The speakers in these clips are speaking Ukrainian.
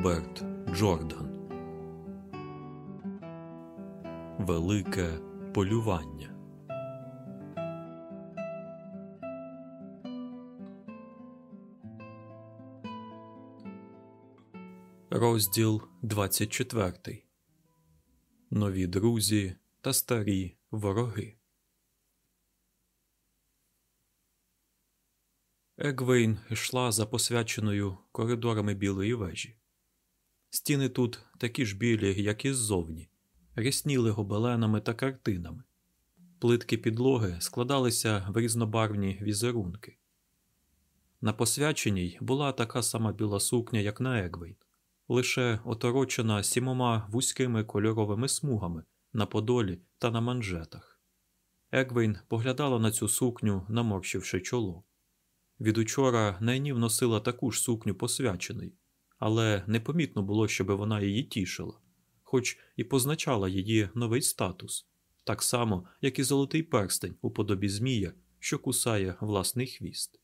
Роберт Джордан Велике полювання. Розділ 24 Нові друзі та старі вороги. Егвейн йшла за посвяченою коридорами білої вежі. Стіни тут такі ж білі, як і ззовні, рясніли гобеленами та картинами. Плитки підлоги складалися в різнобарвні візерунки. На посвяченій була така сама біла сукня, як на Егвейн, лише оторочена сімома вузькими кольоровими смугами на подолі та на манжетах. Егвейн поглядала на цю сукню, наморщивши чоло. Від учора найнів носила таку ж сукню посвячений, але непомітно було, щоб вона її тішила, хоч і позначала її новий статус, так само, як і золотий перстень у подобі Змія, що кусає власний хвіст.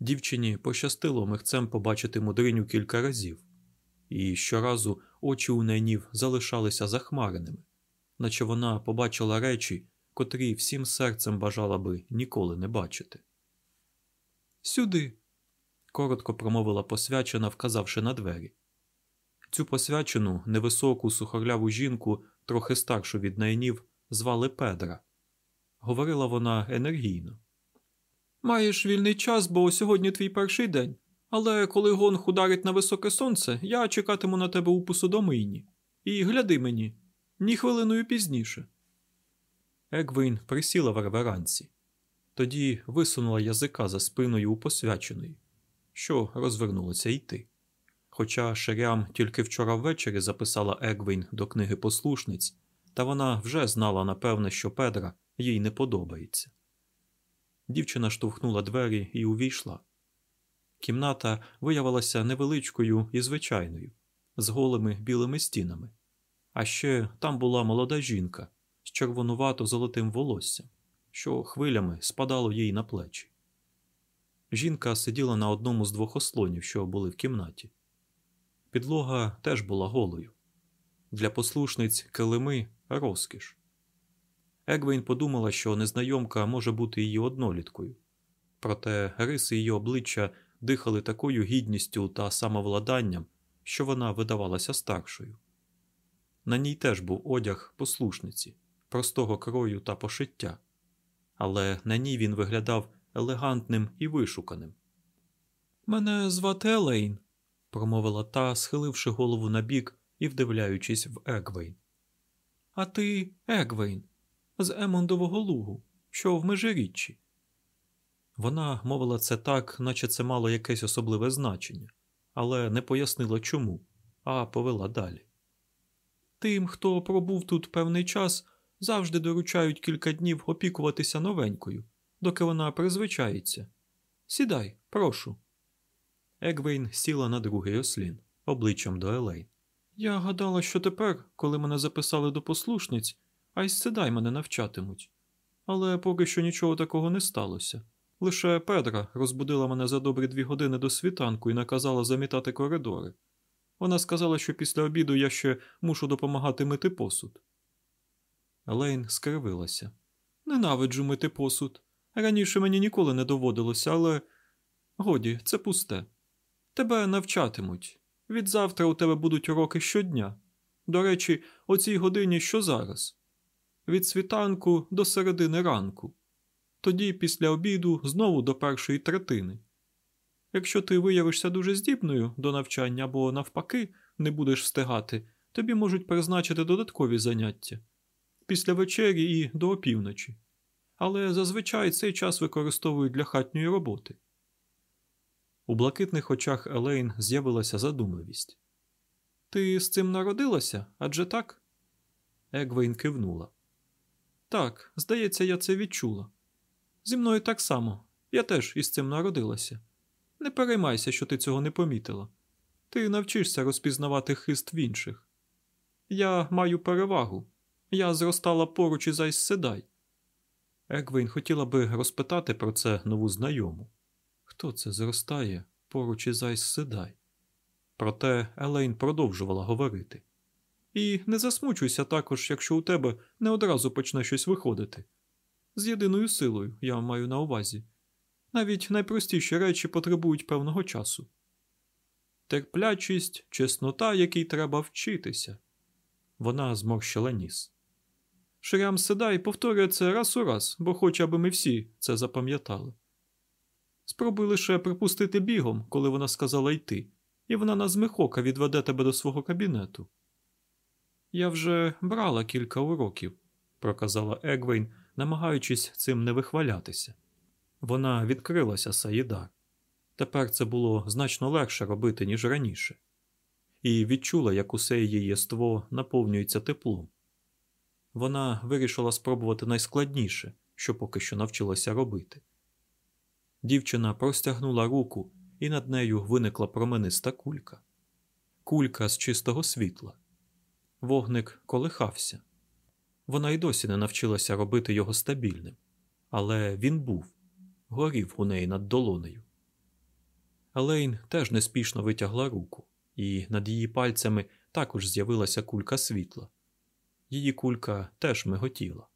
Дівчині пощастило михцем побачити мудриню кілька разів, і щоразу очі у найнів залишалися захмареними, наче вона побачила речі, котрі всім серцем бажала би ніколи не бачити. Сюди, коротко промовила посвячена, вказавши на двері. Цю посвячену, невисоку, сухорляву жінку, трохи старшу від найнів, звали Педра. Говорила вона енергійно. Маєш вільний час, бо сьогодні твій перший день. Але коли гонг ударить на високе сонце, я чекатиму на тебе у посудомийні. І гляди мені, ні хвилиною пізніше. Егвейн присіла в реверансі. Тоді висунула язика за спиною у посвяченої, що розвернулося йти. Хоча Шерям тільки вчора ввечері записала Егвейн до книги послушниць, та вона вже знала напевне, що Педра їй не подобається. Дівчина штовхнула двері і увійшла. Кімната виявилася невеличкою і звичайною, з голими білими стінами. А ще там була молода жінка з червонувато золотим волоссям що хвилями спадало їй на плечі. Жінка сиділа на одному з двох ослонів, що були в кімнаті. Підлога теж була голою. Для послушниць килими розкіш. Егвейн подумала, що незнайомка може бути її одноліткою, проте риси її обличчя дихали такою гідністю та самовладанням, що вона видавалася старшою. На ній теж був одяг послушниці, простого крою та пошиття але на ній він виглядав елегантним і вишуканим. Мене звати Елейн, промовила та, схиливши голову на бік і вдивляючись в Егвейн. А ти, Егвейн, з Емондового лугу, що в межиріччі. Вона мовила це так, наче це мало якесь особливе значення, але не пояснила чому, а повела далі. Тим, хто пробув тут певний час, завжди доручають кілька днів опікуватися новенькою, доки вона призвичається. Сідай, прошу. Егвейн сіла на другий ослін, обличчям до Елейн. Я гадала, що тепер, коли мене записали до послушниць, Айс Седай мене навчатимуть. Але поки що нічого такого не сталося. Лише Педра розбудила мене за добрі дві години до світанку і наказала замітати коридори. Вона сказала, що після обіду я ще мушу допомагати мити посуд. Лейн скривилася. Ненавиджу мити посуд. Раніше мені ніколи не доводилося, але годі, це пусте. Тебе навчатимуть. Відзавтра у тебе будуть уроки щодня. До речі, о цій годині що зараз? Від світанку до середини ранку. Тоді, після обіду, знову до першої третини. Якщо ти виявишся дуже здібною до навчання або, навпаки, не будеш встигати, тобі можуть призначити додаткові заняття після вечері і до опівночі, але зазвичай цей час використовують для хатньої роботи. У блакитних очах Елейн з'явилася задумливість. Ти з цим народилася адже так? Егвейн кивнула. Так, здається, я це відчула. Зі мною так само. Я теж із цим народилася. Не переймайся, що ти цього не помітила. Ти навчишся розпізнавати хист в інших. Я маю перевагу, я зростала поруч із Айс Седай. Егвейн хотіла би розпитати про це нову знайому. Хто це зростає поруч із Айс Седай? Проте Елейн продовжувала говорити. І не засмучуйся також, якщо у тебе не одразу почне щось виходити. З єдиною силою, я маю на увазі. Навіть найпростіші речі потребують певного часу. Терплячість, чеснота, якій треба вчитися. Вона зморщила ніс. Шрям Седай повторює це раз у раз, бо хоче, аби ми всі це запам'ятали. Спробуй лише припустити бігом, коли вона сказала йти, і вона на змихока відведе тебе до свого кабінету. Я вже брала кілька уроків, проказала Егвейн, намагаючись цим не вихвалятися. Вона відкрилася Саїдар. Тепер це було значно легше робити, ніж раніше, і відчула, як усе її єство наповнюється теплом. Вона вирішила спробувати найскладніше, що поки що навчилася робити. Дівчина простягнула руку, і над нею виникла промениста кулька. Кулька з чистого світла. Вогник колихався. Вона й досі не навчилася робити його стабільним, але він був, горів у неї над долонею. Елейн теж неспішно витягла руку, і над її пальцями також з'явилася кулька світла. Її кулька теж миготіла.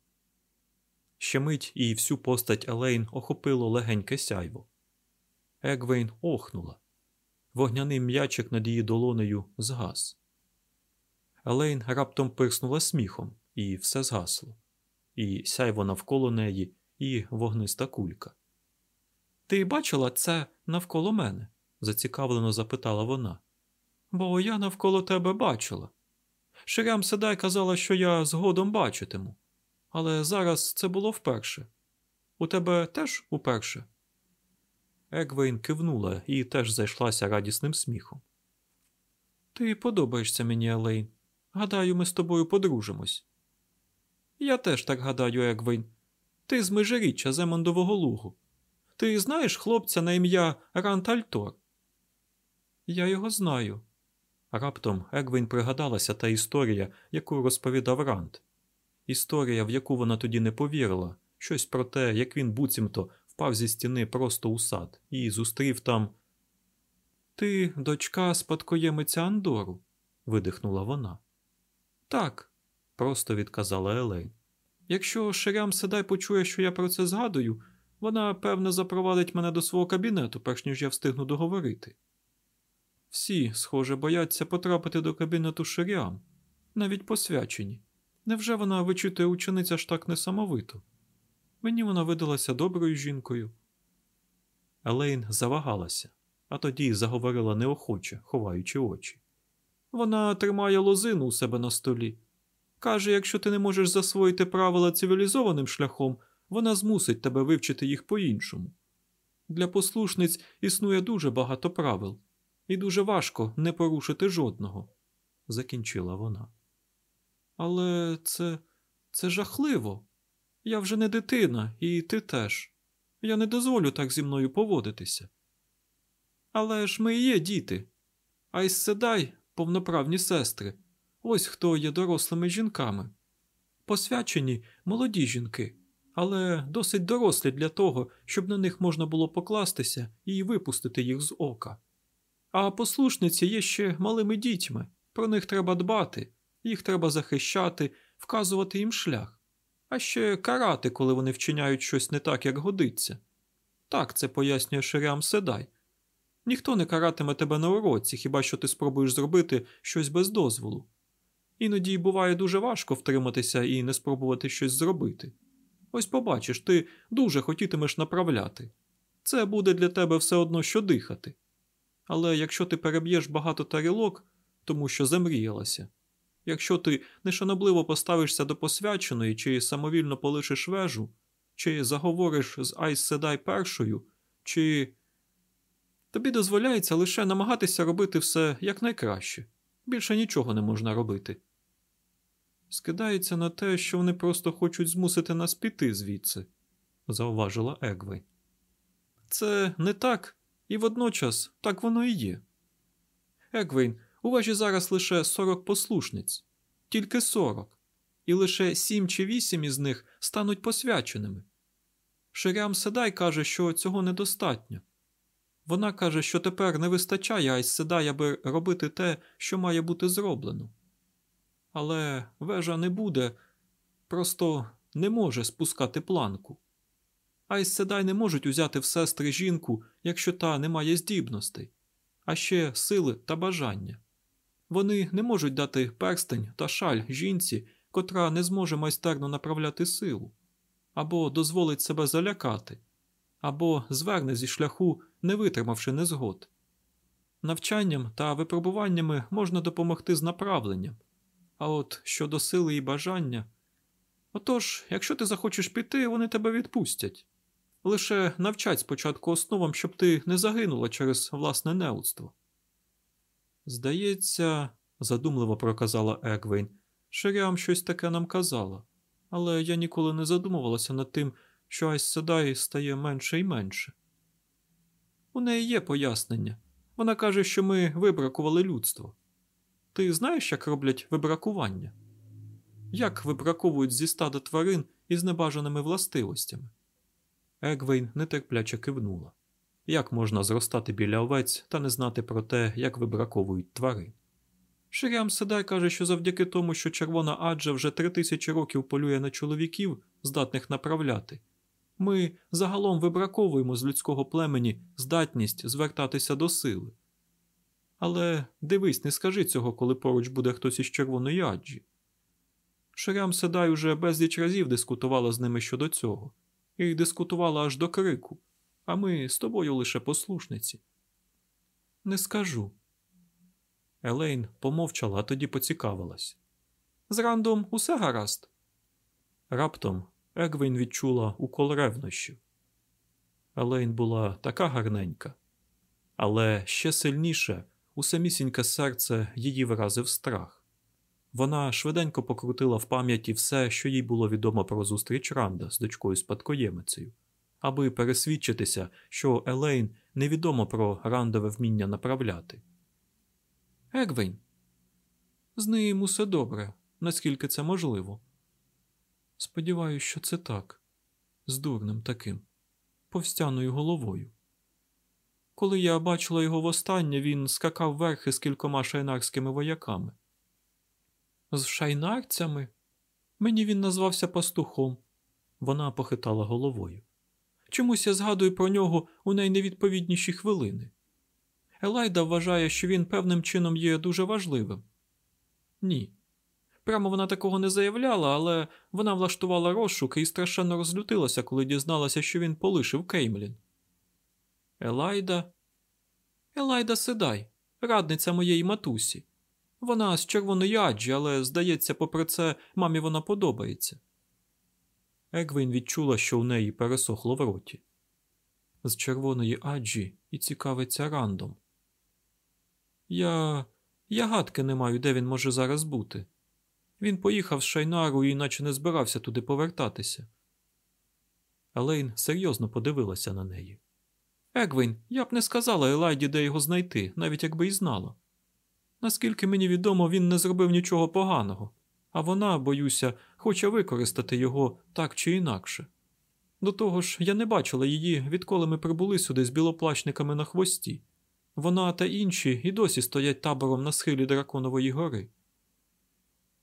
Ще мить і всю постать Елейн охопило легеньке сяйво. Егвейн охнула. Вогняний м'ячик над її долонею згас. Елейн раптом пирснула сміхом, і все згасло, і сяйво навколо неї, і вогниста кулька. Ти бачила це навколо мене? зацікавлено запитала вона. Бо я навколо тебе бачила. Шеріам Седай казала, що я згодом бачитиму, але зараз це було вперше. У тебе теж уперше? Егвейн кивнула і теж зайшлася радісним сміхом. Ти подобаєшся мені, Елейн. Гадаю, ми з тобою подружимось. Я теж так гадаю, Егвейн. Ти з межиріччя з Емондового лугу. Ти знаєш хлопця на ім'я Ранд аль'Тор? Я його знаю. Раптом Егвін пригадалася та історія, яку розповідав Рант. Історія, в яку вона тоді не повірила, щось про те, як він буцімто впав зі стіни просто у сад і зустрів там. Ти дочка спадкоємиця Андору, видихнула вона. Так, просто відказала Елейн. Якщо Шерям Седай почує, що я про це згадую, вона, певне, запровадить мене до свого кабінету, перш ніж я встигну договорити. Всі, схоже, бояться потрапити до кабінету Шеріам, навіть посвячені. Невже вона вичитує учениця ж так несамовито? Мені вона видалася доброю жінкою. Елейн завагалася, а тоді заговорила неохоче, ховаючи очі. Вона тримає лозину у себе на столі. Каже, якщо ти не можеш засвоїти правила цивілізованим шляхом, вона змусить тебе вивчити їх по-іншому. Для послушниць існує дуже багато правил, і дуже важко не порушити жодного, закінчила вона. Але це це жахливо. Я вже не дитина, і ти теж. Я не дозволю так зі мною поводитися. Але ж ми і є діти. А із седай повноправні сестри. Ось хто є дорослими жінками. Посвячені молоді жінки, але досить дорослі для того, щоб на них можна було покластися і випустити їх з ока. А послушниці є ще малими дітьми, про них треба дбати, їх треба захищати, вказувати їм шлях, а ще карати, коли вони вчиняють щось не так, як годиться. Так це пояснює Шерям Седай. Ніхто не каратиме тебе на уроці, хіба що ти спробуєш зробити щось без дозволу. Іноді буває дуже важко втриматися і не спробувати щось зробити. Ось побачиш, ти дуже хотітимеш направляти. Це буде для тебе все одно що дихати. Але якщо ти переб'єш багато тарілок, тому що замріялася, якщо ти нешанобливо поставишся до посвяченої, чи самовільно полишиш вежу, чи заговориш з Айс Седай першою, чи тобі дозволяється лише намагатися робити все якнайкраще. Більше нічого не можна робити. Скидається на те, що вони просто хочуть змусити нас піти звідси, зауважила Егвей. Це не так, і водночас так воно і є. Егвейн, у ваші зараз лише 40 послушниць, тільки 40, і лише 7 чи 8 із них стануть посвяченими. Шерям Седай каже, що цього недостатньо. Вона каже, що тепер не вистачає Айс Седай, аби робити те, що має бути зроблено. Але вежа не буде, просто не може спускати планку. Айс Седай не можуть узяти в сестри жінку, якщо та не має здібностей, а ще сили та бажання. Вони не можуть дати перстень та шаль жінці, котра не зможе майстерно направляти силу, або дозволить себе залякати, або зверне зі шляху, не витримавши незгод. Навчанням та випробуваннями можна допомогти з направленням, а от щодо сили і бажання. Отож, якщо ти захочеш піти, вони тебе відпустять. Лише навчать спочатку основам, щоб ти не загинула через власне неудство. Здається, задумливо проказала Егвейн, Ширям щось таке нам казала, але я ніколи не задумувалася над тим, що Айс стає менше і менше. У неї є пояснення. Вона каже, що ми вибракували людство. Ти знаєш, як роблять вибракування? Як вибраковують зі стада тварин із небажаними властивостями? Егвейн нетерпляче кивнула. Як можна зростати біля овець та не знати про те, як вибраковують тварин? Ширям Седай каже, що завдяки тому, що червона аджа вже три тисячі років полює на чоловіків, здатних направляти, ми загалом вибраковуємо з людського племені здатність звертатися до сили. Але дивись, не скажи цього, коли поруч буде хтось із червоної аджі. Ширям Седай уже безліч разів дискутувала з ними щодо цього, і дискутувала аж до крику, а ми з тобою лише послушниці. Не скажу. Елейн помовчала, а тоді поцікавилась. З рандом усе гаразд. Раптом Егвін відчула укол ревнощів. Елейн була така гарненька, але ще сильніше у самісіньке серце її вразив страх. Вона швиденько покрутила в пам'яті все, що їй було відомо про зустріч Ранда з дочкою спадкоємицею, аби пересвідчитися, що Елейн невідомо про рандове вміння направляти. Егвейн. З ним усе добре, наскільки це можливо. Сподіваюсь, що це так, з дурним таким, повстяною головою. Коли я бачила його востаннє, він скакав верхи з кількома шайнарськими вояками. З шайнарцями? Мені він назвався пастухом. Вона похитала головою. Чомусь я згадую про нього у найневідповідніші хвилини. Елайда вважає, що він певним чином є дуже важливим. Ні. Прямо вона такого не заявляла, але вона влаштувала розшук і страшенно розлютилася, коли дізналася, що він полишив Кеймлін. Елайда. Елайда Седай, радниця моєї матусі. Вона з червоної аджі, але, здається, попри це, мамі вона подобається. Егвін відчула, що у неї пересохло в роті. З червоної аджі і цікавиться рандом. Я Я гадки не маю, де він може зараз бути. Він поїхав з Шайнару і наче не збирався туди повертатися. Елейн серйозно подивилася на неї. Егвін, я б не сказала Елайді, де його знайти, навіть якби й знала. Наскільки мені відомо, він не зробив нічого поганого, а вона, боюся, хоче використати його так чи інакше. До того ж, я не бачила її, відколи ми прибули сюди з білоплачниками на хвості. Вона та інші і досі стоять табором на схилі Драконової гори.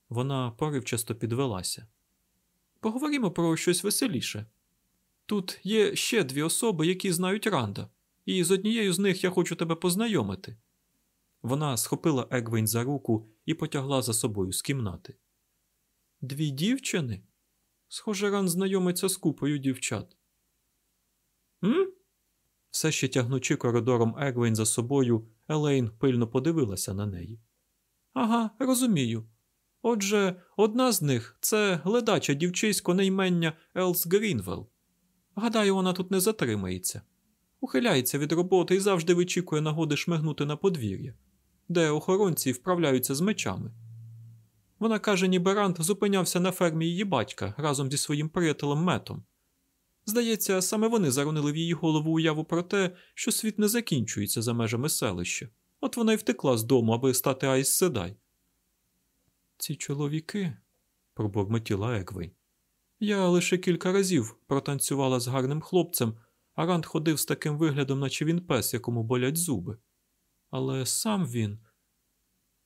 Вона поривчасто підвелася. Поговоримо про щось веселіше. Тут є ще дві особи, які знають Ранда, і з однією з них я хочу тебе познайомити. Вона схопила Егвейн за руку і потягла за собою з кімнати. Дві дівчини? Схоже, Ранд знайомиться з купою дівчат. «М?» Все ще тягнучи коридором Егвейн за собою, Елейн пильно подивилася на неї. Ага, розумію. Отже, одна з них це ледача дівчисько на ймення Елс Грінвелл. Гадаю, вона тут не затримається. Ухиляється від роботи і завжди вичікує нагоди шмигнути на подвір'я, де охоронці вправляються з мечами. Вона каже, ніби Рант зупинявся на фермі її батька разом зі своїм приятелем метом. Здається, саме вони заронили в її голову уяву про те, що світ не закінчується за межами селища. От вона й втекла з дому, аби стати Айс Седай. Ці чоловіки, пробурмотіла Егвейн. Я лише кілька разів протанцювала з гарним хлопцем, а Ранд ходив з таким виглядом, наче він пес, якому болять зуби. Але сам він.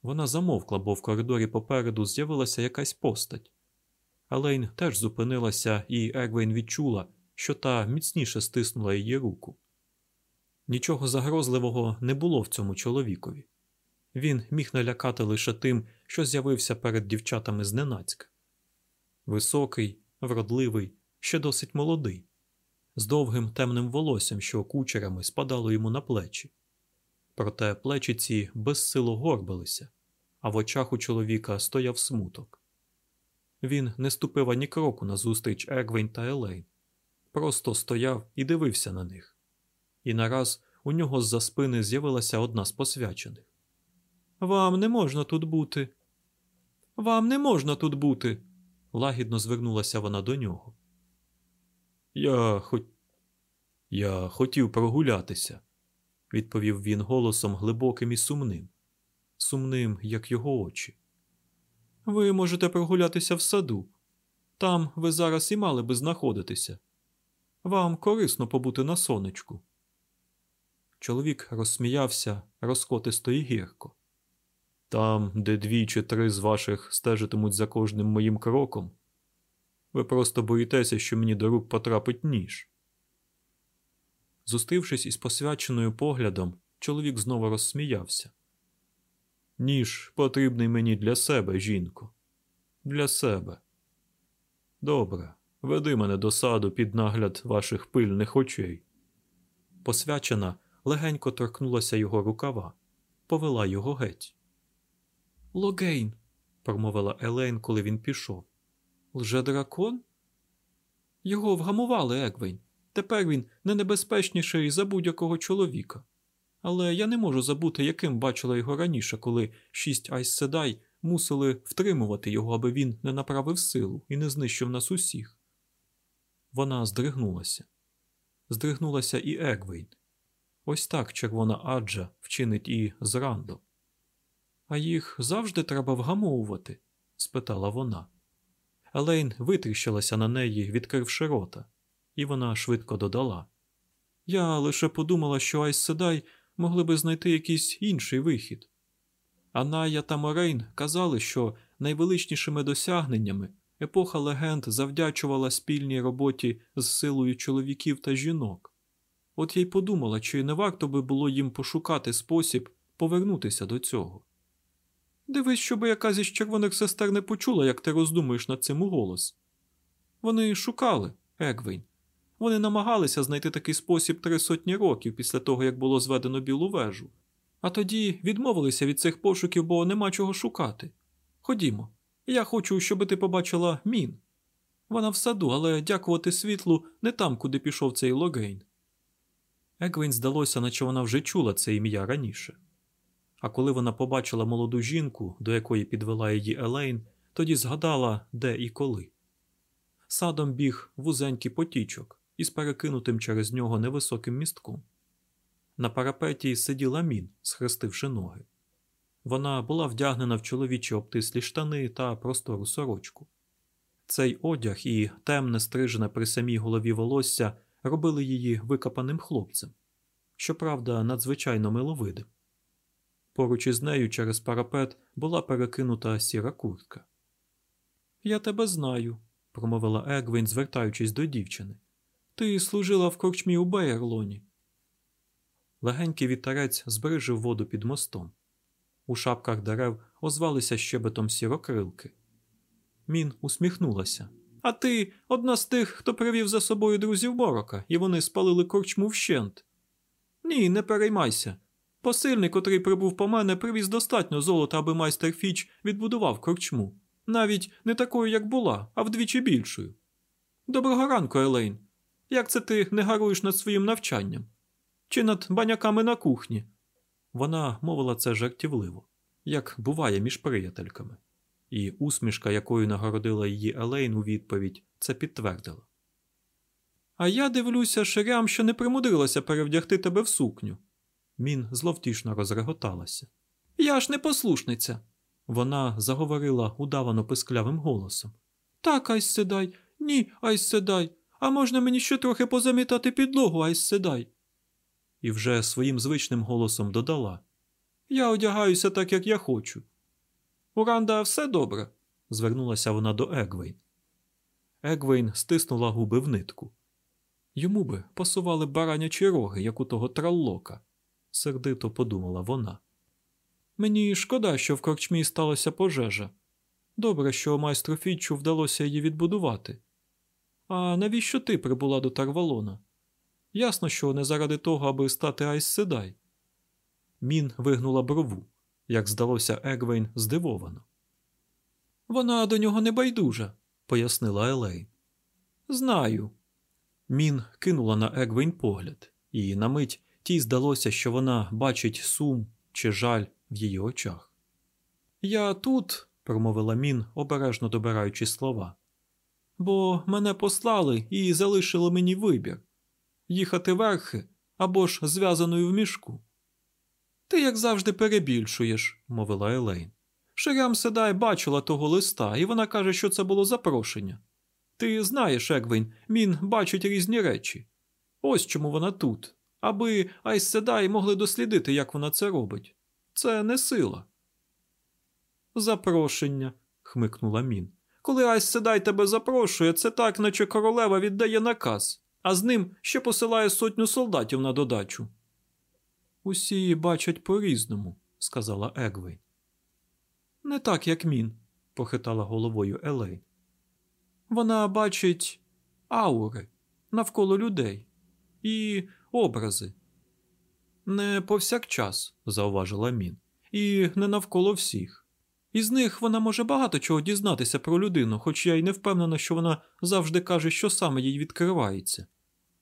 Вона замовкла, бо в коридорі попереду з'явилася якась постать. Елейн теж зупинилася, і Егвейн відчула, що та міцніше стиснула її руку. Нічого загрозливого не було в цьому чоловікові. Він міг налякати лише тим, що з'явився перед дівчатами зненацька. Високий, вродливий, ще досить молодий, з довгим темним волоссям, що кучерами спадало йому на плечі. Проте плечі ці безсило горбилися, а в очах у чоловіка стояв смуток. Він не ступив ані кроку назустріч Егвейн та Елейн, просто стояв і дивився на них. І нараз у нього з-за спини з'явилася одна з посвячених. Вам не можна тут бути. Вам не можна тут бути. лагідно звернулася вона до нього. Я хот... Я хотів прогулятися, відповів він голосом глибоким і сумним, сумним, як його очі. Ви можете прогулятися в саду. Там ви зараз і мали би знаходитися. Вам корисно побути на сонечку. Чоловік розсміявся розкотисто і гірко. Там, де дві чи три з ваших стежитимуть за кожним моїм кроком, ви просто боїтеся, що мені до рук потрапить ніж. Зустрівшись із посвяченою поглядом, чоловік знову розсміявся. Ніж потрібний мені для себе, жінко. Для себе. Добре, веди мене до саду під нагляд ваших пильних очей. Посвячена легенько торкнулася його рукава, повела його геть. Логейн, промовила Елейн, коли він пішов. Лже-дракон? Його вгамували, Егвень. Тепер він не небезпечніший за будь-якого чоловіка. Але я не можу забути, яким бачила його раніше, коли шість Айс Седай мусили втримувати його, аби він не направив силу і не знищив нас усіх. Вона здригнулася. Здригнулася і Егвейн. Ось так червона аджа вчинить і з Рандом. А їх завжди треба вгамовувати? спитала вона. Елейн витріщилася на неї, відкривши рота, і вона швидко додала. Я лише подумала, що Айс Седай могли би знайти якийсь інший вихід. Аная та Морейн казали, що найвеличнішими досягненнями епоха легенд завдячувала спільній роботі з силою чоловіків та жінок. От я й подумала, чи не варто би було їм пошукати спосіб повернутися до цього. Дивись, щоб якась із червоних сестер не почула, як ти роздумуєш над цим у голос. Вони шукали, Егвейн. Вони намагалися знайти такий спосіб три сотні років після того, як було зведено білу вежу, а тоді відмовилися від цих пошуків, бо нема чого шукати. Ходімо, я хочу, щоб ти побачила мін. Вона в саду, але дякувати світлу не там, куди пішов цей Логейн. Егвін здалося, наче вона вже чула це ім'я раніше. А коли вона побачила молоду жінку, до якої підвела її Елейн, тоді згадала, де і коли. Садом біг вузенький потічок із перекинутим через нього невисоким містком. На парапеті сиділа мін, схрестивши ноги. Вона була вдягнена в чоловічі обтислі штани та простору сорочку. Цей одяг і темне стрижене при самій голові волосся робили її викопаним хлопцем, щоправда, надзвичайно миловидим. Поруч із нею через парапет була перекинута сіра куртка. Я тебе знаю, промовила Егвін, звертаючись до дівчини. Ти служила в корчмі у Бейерлоні. Легенький вітерець збрижив воду під мостом. У шапках дерев озвалися щебетом сірокрилки. Мін усміхнулася. А ти одна з тих, хто привів за собою друзів Борока, і вони спалили корчму вщент. Ні, не переймайся. Посильний, котрий прибув по мене, привіз достатньо золота, аби майстер Фіч відбудував корчму. Навіть не такою, як була, а вдвічі більшою. Доброго ранку, Елейн. Як це ти не гаруєш над своїм навчанням? Чи над баняками на кухні? Вона мовила це жартівливо, як буває між приятельками, і усмішка, якою нагородила її Елейн у відповідь, це підтвердила. А я дивлюся, ширям, що не примудрилася перевдягти тебе в сукню. Мін зловтішно розреготалася. Я ж не послушниця. Вона заговорила удавано писклявим голосом. Так, Айс Седай, ні, Айс Седай, А можна мені ще трохи позамітати підлогу, айс седай? І вже своїм звичним голосом додала Я одягаюся так, як я хочу. У Ранда все добре, звернулася вона до Егвейн. Егвейн стиснула губи в нитку. Йому би пасували баранячі роги, як у того траллока, сердито подумала вона. Мені шкода, що в корчмі сталася пожежа. Добре, що майстру Фітчу вдалося її відбудувати. А навіщо ти прибула до Тарвалона? Ясно, що не заради того, аби стати Айс Седай. Мін вигнула брову, як здалося Егвейн здивовано. Вона до нього не байдужа, пояснила Елейн. Знаю. Мін кинула на Егвейн погляд, і на мить тій здалося, що вона бачить сум чи жаль в її очах. Я тут, промовила Мін, обережно добираючи слова, бо мене послали і залишили мені вибір їхати верхи або ж зв'язаною в мішку. Ти, як завжди, перебільшуєш, мовила Елейн. Шерям Седай бачила того листа, і вона каже, що це було запрошення. Ти знаєш, Егвін, Мін бачить різні речі. Ось чому вона тут, аби Айс Седай могли дослідити, як вона це робить. Це не сила. Запрошення, хмикнула Мін. Коли Айс Седай тебе запрошує, це так, наче королева віддає наказ, а з ним ще посилає сотню солдатів на додачу. Усі бачать по різному, сказала Егвейн. Не так, як мін, похитала головою Елейн. Вона бачить аури навколо людей і образи. Не повсякчас, зауважила мін, і не навколо всіх. Із них вона може багато чого дізнатися про людину, хоч я й не впевнена, що вона завжди каже, що саме їй відкривається.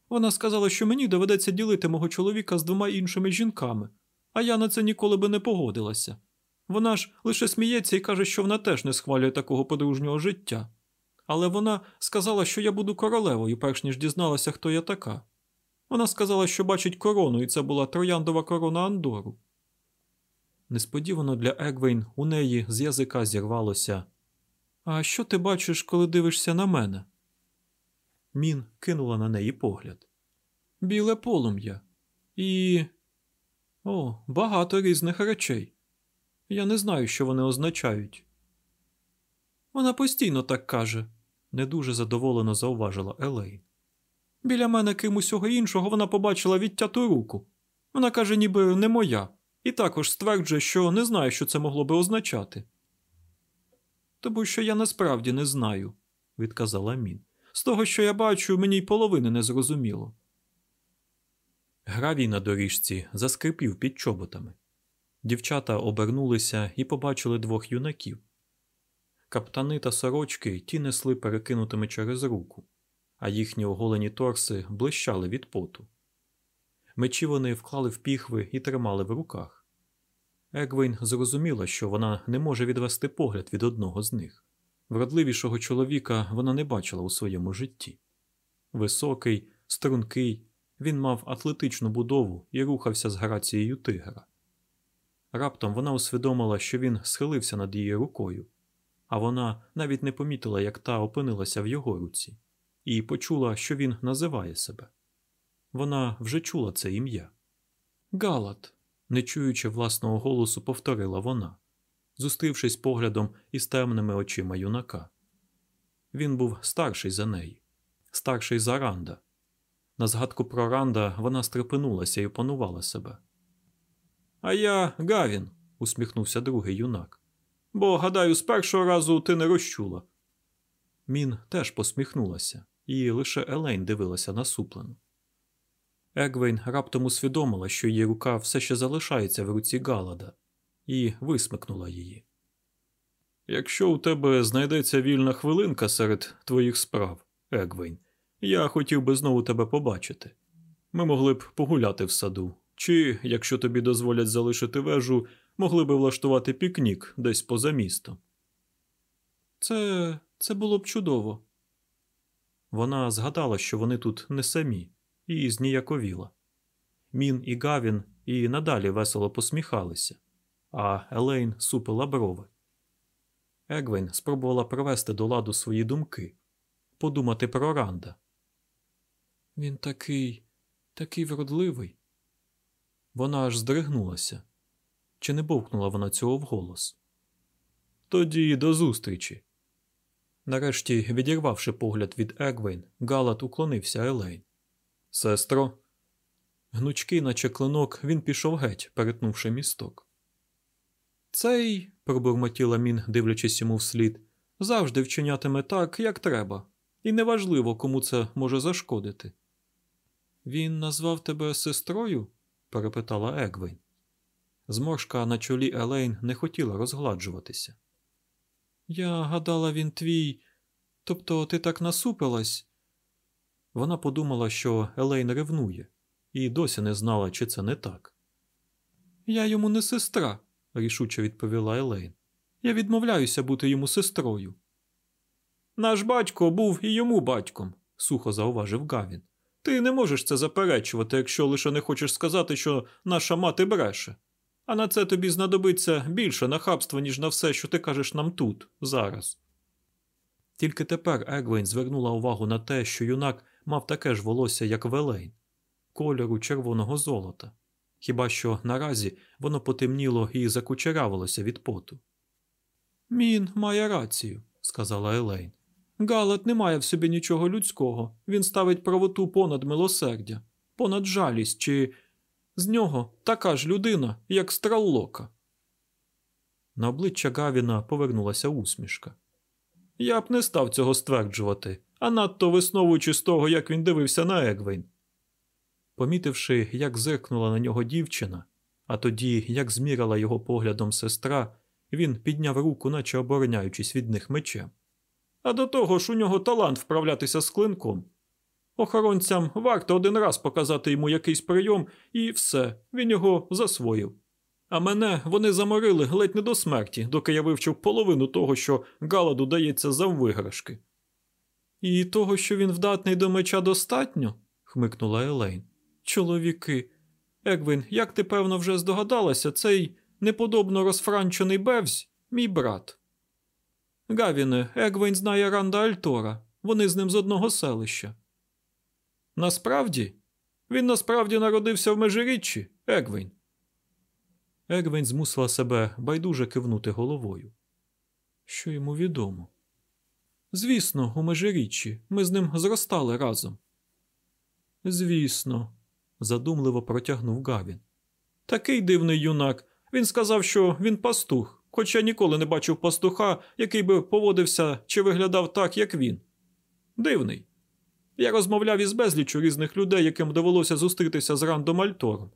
Вона сказала, що мені доведеться ділити мого чоловіка з двома іншими жінками, а я на це ніколи би не погодилася. Вона ж лише сміється і каже, що вона теж не схвалює такого подружнього життя. Але вона сказала, що я буду королевою, перш ніж дізналася, хто я така. Вона сказала, що бачить корону, і це була трояндова корона Андору. Несподівано для Егвейн у неї з язика зірвалося. А що ти бачиш, коли дивишся на мене? Мін кинула на неї погляд. Біле полум'я. І. О, багато різних речей. Я не знаю, що вони означають. Вона постійно так каже, не дуже задоволено зауважила Елейн. Біля мене ким усього іншого вона побачила відтяту руку. Вона каже, ніби не моя, і також стверджує, що не знає, що це могло би означати. Тому що я насправді не знаю, відказала Мін. З того, що я бачу, мені й половини не зрозуміло. Гравій на доріжці заскрипів під чоботами. Дівчата обернулися і побачили двох юнаків. Каптани та сорочки ті несли перекинутими через руку, а їхні оголені торси блищали від поту. Мечі вони вклали в піхви і тримали в руках. Егвейн зрозуміла, що вона не може відвести погляд від одного з них. Вродливішого чоловіка вона не бачила у своєму житті. Високий, стрункий, він мав атлетичну будову і рухався з грацією тигра. Раптом вона усвідомила, що він схилився над її рукою, а вона навіть не помітила, як та опинилася в його руці, і почула, що він називає себе. Вона вже чула це ім'я. Галат, не чуючи власного голосу, повторила вона зустрівшись поглядом із темними очима юнака. Він був старший за неї, старший за Ранда. На згадку про Ранда вона стрепенулася і опанувала себе. А я Гавін, усміхнувся другий юнак. Бо, гадаю, з першого разу ти не розчула. Мін теж посміхнулася, і лише Елейн дивилася насуплено. Егвейн раптом усвідомила, що її рука все ще залишається в руці Галада, і висмикнула її. Якщо у тебе знайдеться вільна хвилинка серед твоїх справ, Егвейн, я хотів би знову тебе побачити. Ми могли б погуляти в саду, чи, якщо тобі дозволять залишити вежу, могли б влаштувати пікнік десь поза містом. Це це було б чудово. Вона згадала, що вони тут не самі, і зніяковіла. Мін і Гавін і надалі весело посміхалися а Елейн супила брови. Егвейн спробувала привести до ладу свої думки, подумати про Ранда. Він такий, такий вродливий. Вона аж здригнулася. Чи не бовкнула вона цього вголос? Тоді до зустрічі. Нарешті, відірвавши погляд від Егвейн, Галад уклонився Елейн. Сестро. Гнучкий, наче клинок, він пішов геть, перетнувши місток. Цей, пробурмотіла мін, дивлячись йому вслід, завжди вчинятиме так, як треба, і неважливо, кому це може зашкодити. Він назвав тебе сестрою? перепитала Егвейн. Зморшка на чолі Елейн не хотіла розгладжуватися. Я гадала, він твій. Тобто ти так насупилась. Вона подумала, що Елейн ревнує, і досі не знала, чи це не так. Я йому не сестра, рішуче відповіла Елейн. Я відмовляюся бути йому сестрою. Наш батько був і йому батьком, сухо зауважив Гавін. Ти не можеш це заперечувати, якщо лише не хочеш сказати, що наша мати бреше. А на це тобі знадобиться більше нахабства, ніж на все, що ти кажеш нам тут, зараз. Тільки тепер Егвейн звернула увагу на те, що юнак мав таке ж волосся, як Велейн, кольору червоного золота, хіба що наразі воно потемніло і закучеравилося від поту. Мін має рацію, сказала Елейн. Галат не має в собі нічого людського, він ставить правоту понад милосердя, понад жалість чи з нього така ж людина, як страллока. На обличчя Гавіна повернулася усмішка. Я б не став цього стверджувати, а надто висновуючи з того, як він дивився на Егвейн. Помітивши, як зиркнула на нього дівчина, а тоді, як змірила його поглядом сестра, він підняв руку, наче обороняючись від них мечем. А до того ж у нього талант вправлятися з клинком. Охоронцям варто один раз показати йому якийсь прийом, і все, він його засвоїв. А мене вони заморили ледь не до смерті, доки я вивчив половину того, що Галаду дається за виграшки. І того, що він вдатний до меча, достатньо? хмикнула Елейн. Чоловіки. Егвін, як ти певно вже здогадалася, цей неподобно розфранчений Бевсь мій брат. Гавіне, Егвін знає Ранда Альтора, вони з ним з одного селища. Насправді, він насправді народився в межиріччі, Егвін. Егвін змусила себе байдуже кивнути головою. Що йому відомо? Звісно, у межиріччі ми з ним зростали разом. Звісно, задумливо протягнув Гавін. Такий дивний юнак. Він сказав, що він пастух, хоча ніколи не бачив пастуха, який би поводився чи виглядав так, як він. Дивний. Я розмовляв із безліччю різних людей, яким довелося зустрітися з Рандом Альтором.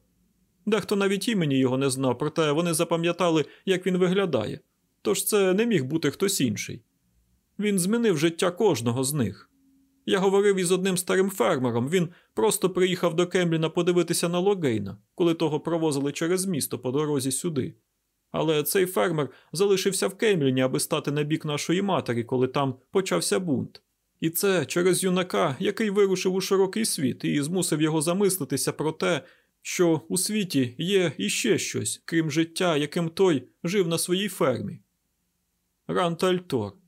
Дехто навіть імені його не знав, проте вони запам'ятали, як він виглядає. Тож це не міг бути хтось інший. Він змінив життя кожного з них. Я говорив із одним старим фермером, він просто приїхав до Кембліна подивитися на Логейна, коли того провозили через місто по дорозі сюди. Але цей фермер залишився в Кембліні, аби стати на бік нашої матері, коли там почався бунт. І це через юнака, який вирушив у широкий світ і змусив його замислитися про те, що у світі є іще щось, крім життя, яким той жив на своїй фермі. Рант Альтор.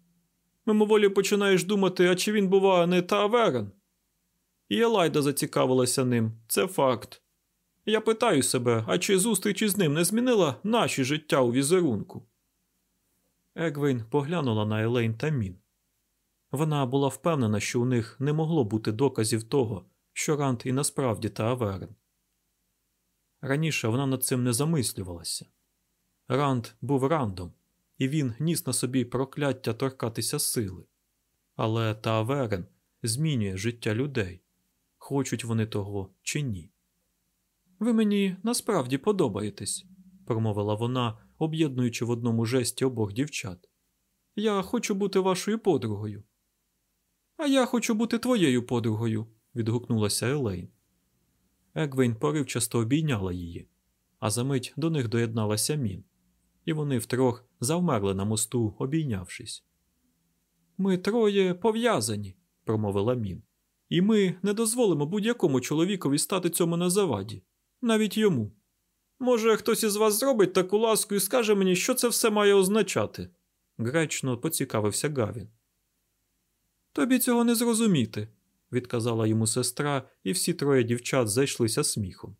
Мимоволі починаєш думати, а чи він, бува, не Тааверен? І Елайда зацікавилася ним, це факт. Я питаю себе, а чи зустріч із ним не змінила наші життя у візерунку? Егвейн поглянула на Елейн та Мін. Вона була впевнена, що у них не могло бути доказів того, що Ранд і насправді Тааверен. Раніше вона над цим не замислювалася. Ранд був рандом, і він ніс на собі прокляття торкатися сили. Але Тааверен змінює життя людей, хочуть вони того чи ні. Ви мені насправді подобаєтесь, промовила вона, об'єднуючи в одному жесті обох дівчат. Я хочу бути вашою подругою. А я хочу бути твоєю подругою, відгукнулася Елейн. Егвейн поривчасто обійняла її, а за мить до них доєдналася Мін, і вони втрьох завмерли на мосту, обійнявшись. Ми троє пов'язані, промовила Мін, і ми не дозволимо будь-якому чоловікові стати цьому на заваді, навіть йому. Може, хтось із вас зробить таку ласку і скаже мені, що це все має означати? гречно поцікавився Гавін. Тобі цього не зрозуміти, відказала йому сестра, і всі троє дівчат зайшлися сміхом.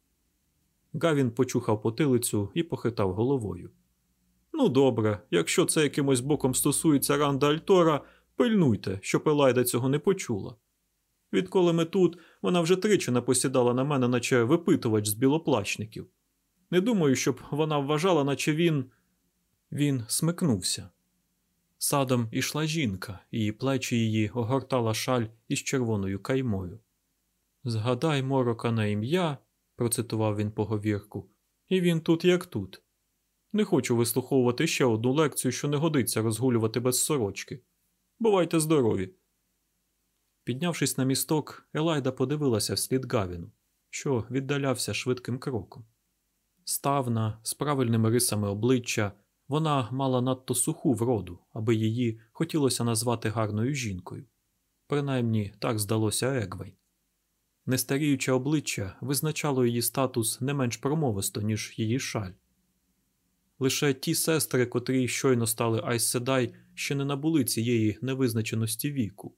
Гавін почухав потилицю і похитав головою. Ну, добре, якщо це якимось боком стосується Ранда Альтора, пильнуйте, щоб Елайда цього не почула. Відколи ми тут, вона вже тричі напосідала на мене, наче випитувач з білоплачників. Не думаю, щоб вона вважала, наче він. Він смикнувся. Садом ішла жінка, і плечі її огортала шаль із червоною каймою. Згадай морока на ім'я, процитував він поговірку, і він тут, як тут. Не хочу вислуховувати ще одну лекцію, що не годиться розгулювати без сорочки. Бувайте здорові. Піднявшись на місток, Елайда подивилася вслід Гавіну, що віддалявся швидким кроком. Ставна, з правильними рисами обличчя, вона мала надто суху вроду, аби її хотілося назвати гарною жінкою. Принаймні так здалося Егвейн. Нестаріюче обличчя визначало її статус не менш промовисто, ніж її шаль. Лише ті сестри, котрі щойно стали Айседай, ще не набули цієї невизначеності віку.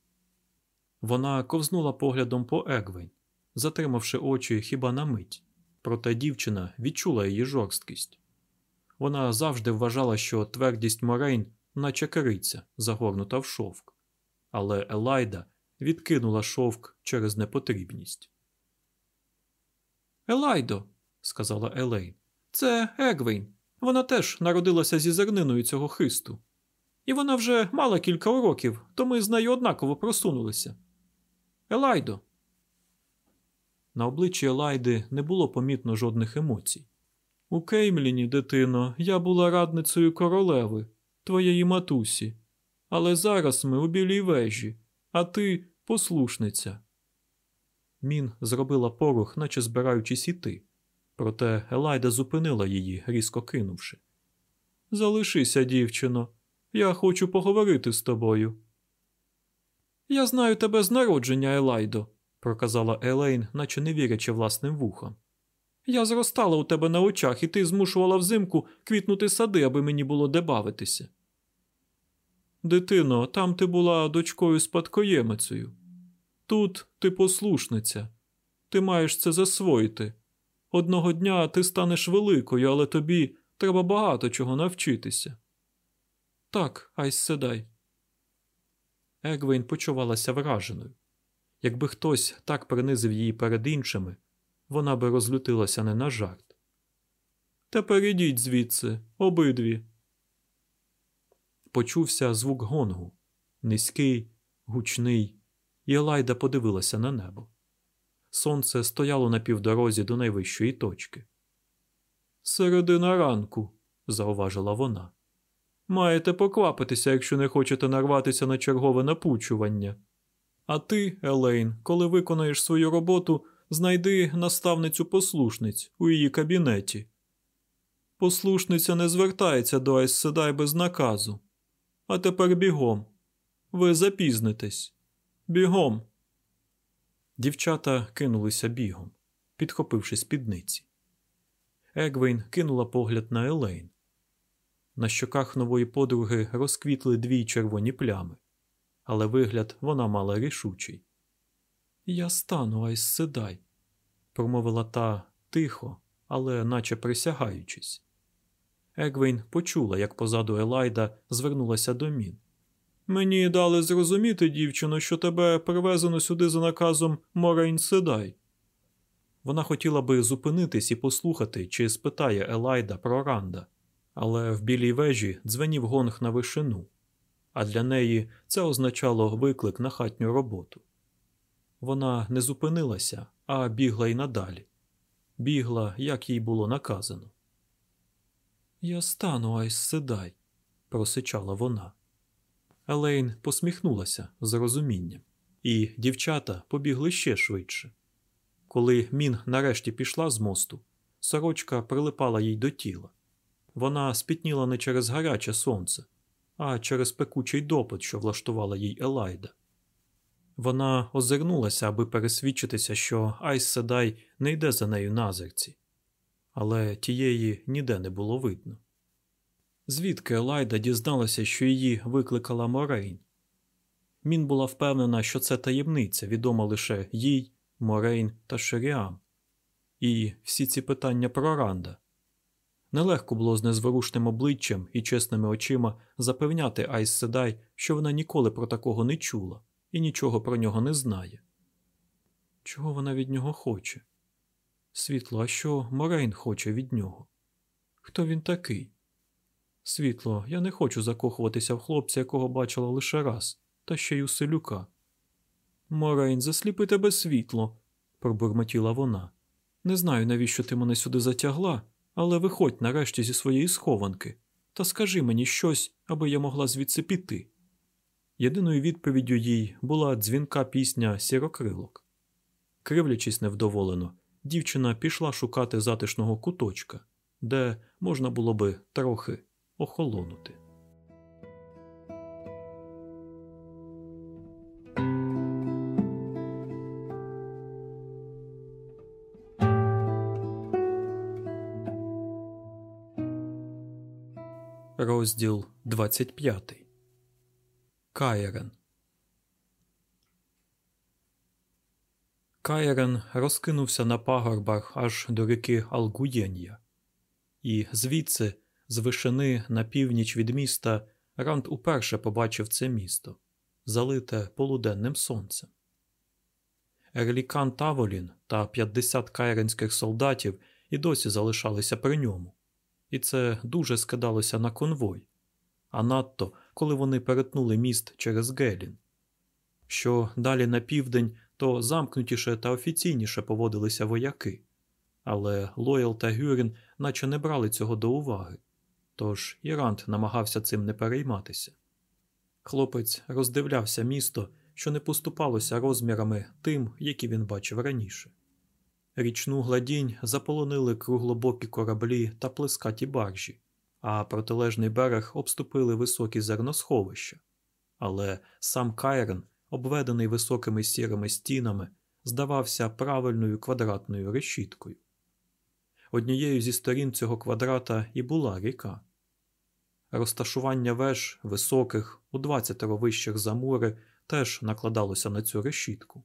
Вона ковзнула поглядом по Егвейн, затримавши очі хіба на мить, проте дівчина відчула її жорсткість. Вона завжди вважала, що твердість Морейн, наче кориця, загорнута в шовк, але Елайда відкинула шовк через непотрібність. Елайдо, сказала Елейн, це Егвейн. Вона теж народилася зі зерниною цього хисту. І вона вже мала кілька уроків, то ми з нею однаково просунулися. Елайдо. На обличчі Елайди не було помітно жодних емоцій. У Кеймліні, дитино, я була радницею королеви, твоєї матусі. Але зараз ми у білій вежі, а ти послушниця. Мін зробила порух, наче збираючись іти. Проте Елайда зупинила її, різко кинувши. Залишися, дівчино, я хочу поговорити з тобою. Я знаю тебе з народження, Елайдо, проказала Елейн, наче не вірячи власним вухам. Я зростала у тебе на очах, і ти змушувала взимку квітнути сади, аби мені було де бавитися. Дитино, там ти була дочкою спадкоємицею. Тут ти послушниця. Ти маєш це засвоїти. Одного дня ти станеш великою, але тобі треба багато чого навчитися. Так, Айс Седай. Егвейн почувалася враженою. Якби хтось так принизив її перед іншими, вона би розлютилася не на жарт. Тепер ідіть звідси, обидві. Почувся звук гонгу низький, гучний, і Елайда подивилася на небо. Сонце стояло на півдорозі до найвищої точки. Середина ранку, зауважила вона. Маєте поквапитися, якщо не хочете нарватися на чергове напучування. А ти, Елейн, коли виконаєш свою роботу, знайди наставницю послушниць у її кабінеті. Послушниця не звертається до Айсседай без наказу. А тепер бігом. Ви запізнитесь. Бігом. Дівчата кинулися бігом, підхопивши спідниці. Егвейн кинула погляд на Елейн. На щоках нової подруги розквітли дві червоні плями, але вигляд вона мала рішучий. Я стану, Айсседай, промовила та тихо, але наче присягаючись. Егвейн почула, як позаду Елайда звернулася до Мін. Мені дали зрозуміти, дівчино, що тебе привезено сюди за наказом Морейн Седай. Вона хотіла би зупинитись і послухати, чи спитає Елайда про Ранда, але в білій вежі дзвенів гонг на вишину, а для неї це означало виклик на хатню роботу. Вона не зупинилася, а бігла й надалі. Бігла, як їй було наказано. Я стану Айс Седай, просичала вона. Елейн посміхнулася з розумінням, і дівчата побігли ще швидше. Коли Мін нарешті пішла з мосту, сорочка прилипала їй до тіла. Вона спітніла не через гаряче сонце, а через пекучий допит, що влаштувала їй Елайда. Вона озирнулася, аби пересвідчитися, що Айс Седай не йде за нею назирці, але тієї ніде не було видно. Звідки Елайда дізналася, що її викликала Морейн? Мін була впевнена, що це таємниця, відома лише їй, Морейн та Шеріам. І всі ці питання про Ранда. Нелегко було з незворушним обличчям і чесними очима запевняти Айс Седай, що вона ніколи про такого не чула і нічого про нього не знає. Чого вона від нього хоче? Світло, а що Морейн хоче від нього? Хто він такий? Світло, я не хочу закохуватися в хлопця, якого бачила лише раз, та ще й у селюка. Морейн, засліпи тебе світло, пробурмотіла вона. Не знаю, навіщо ти мене сюди затягла, але виходь нарешті зі своєї схованки та скажи мені щось, аби я могла звідси піти. Єдиною відповіддю їй була дзвінка пісня сірокрилок. Кривлячись невдоволено, дівчина пішла шукати затишного куточка, де можна було би трохи охолонути. Розділ 25 Каєрен Каєрен розкинувся на пагорбах аж до ріки Алгуєн'я, і звідси, з вишини на північ від міста, Ранд уперше побачив це місто, залите полуденним сонцем. Ерлікан Таволін та 50 кайренських солдатів і досі залишалися при ньому і це дуже скидалося на конвой, а надто коли вони перетнули міст через Гелін. Що далі на південь, то замкнутіше та офіційніше поводилися вояки, але Лоял та Гюрін наче не брали цього до уваги, тож Ірант намагався цим не перейматися. Хлопець роздивлявся місто, що не поступалося розмірами тим, які він бачив раніше. Річну гладінь заполонили круглобокі кораблі та плескаті баржі, а протилежний берег обступили високі зерносховища. Але сам Кайрен, обведений високими сірими стінами, здавався правильною квадратною решіткою. Однією зі сторін цього квадрата і була ріка. Розташування веж високих у двадцятеро вищих за мури теж накладалося на цю решітку.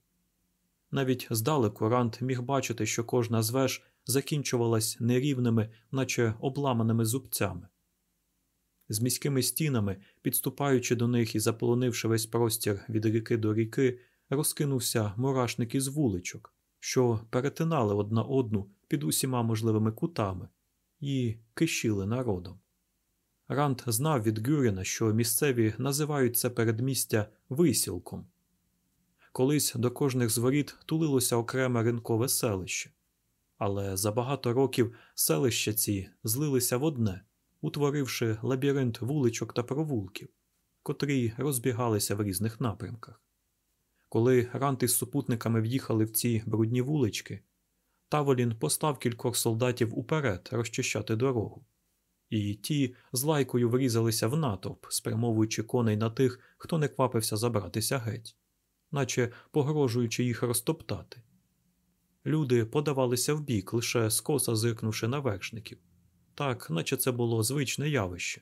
Навіть здалеку Рант міг бачити, що кожна з веж закінчувалась нерівними, наче обламаними зубцями. З міськими стінами, підступаючи до них і заполонивши весь простір від ріки до ріки, розкинувся мурашник із вуличок, що перетинали одна одну під усіма можливими кутами і кишіли народом. Рант знав від Гюріна, що місцеві називають це передмістя висілком. Колись до кожних з воріт тулилося окреме ринкове селище, але за багато років селища ці злилися в одне, утворивши лабіринт вуличок та провулків, котрі розбігалися в різних напрямках. Коли ранти з супутниками в'їхали в ці брудні вулички, Таволін постав кількох солдатів уперед розчищати дорогу, і ті з лайкою врізалися в натовп, спрямовуючи коней на тих, хто не квапився забратися геть наче погрожуючи їх розтоптати. Люди подавалися вбік, лише скоса зиркнувши на вершників, так, наче це було звичне явище.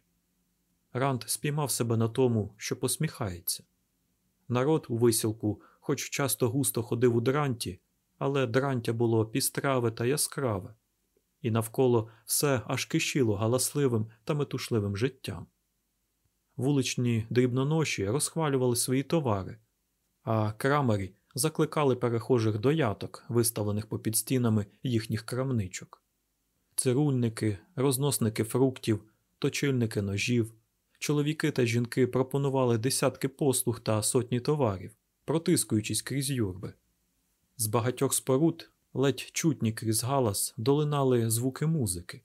Ранд спіймав себе на тому, що посміхається. Народ у висілку, хоч часто густо ходив у дранті, але дрантя було пістраве та яскраве, і навколо все аж кишіло галасливим та метушливим життям. Вуличні дрібноноші розхвалювали свої товари, а крамарі закликали перехожих до яток, виставлених попід стінами їхніх крамничок. Цирульники, розносники фруктів, точильники ножів, чоловіки та жінки пропонували десятки послуг та сотні товарів, протискуючись крізь юрби. З багатьох споруд, ледь чутні крізь галас, долинали звуки музики.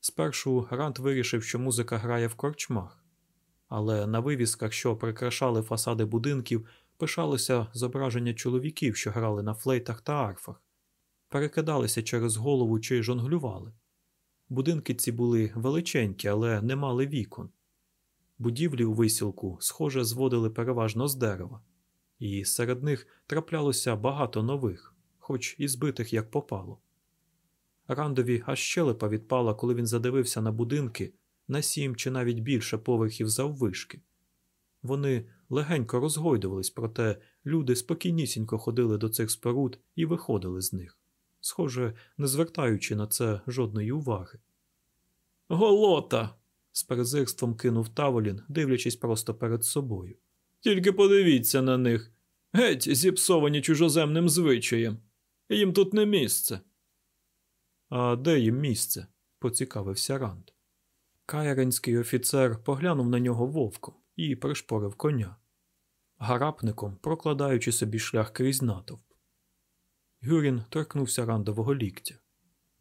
Спершу Рант вирішив, що музика грає в корчмах, але на вивісках, що прикрашали фасади будинків, пишалося зображення чоловіків, що грали на флейтах та арфах, перекидалися через голову чи жонглювали. Будинки ці були величенькі, але не мали вікон. Будівлі у висілку, схоже, зводили переважно з дерева, і серед них траплялося багато нових, хоч і збитих як попало. Рандові аж щелепа відпала, коли він задивився на будинки на сім чи навіть більше поверхів заввишки. Вони легенько розгойдувались, проте люди спокійнісінько ходили до цих споруд і виходили з них, схоже, не звертаючи на це жодної уваги. Голота. з перезирством кинув Таволін, дивлячись просто перед собою. Тільки подивіться на них. Геть, зіпсовані чужоземним звичаєм. Їм тут не місце. А де їм місце? поцікавився Ранд. Кайренський офіцер поглянув на нього вовком і пришпорив коня, гарапником прокладаючи собі шлях крізь натовп. Гюрін торкнувся рандового ліктя.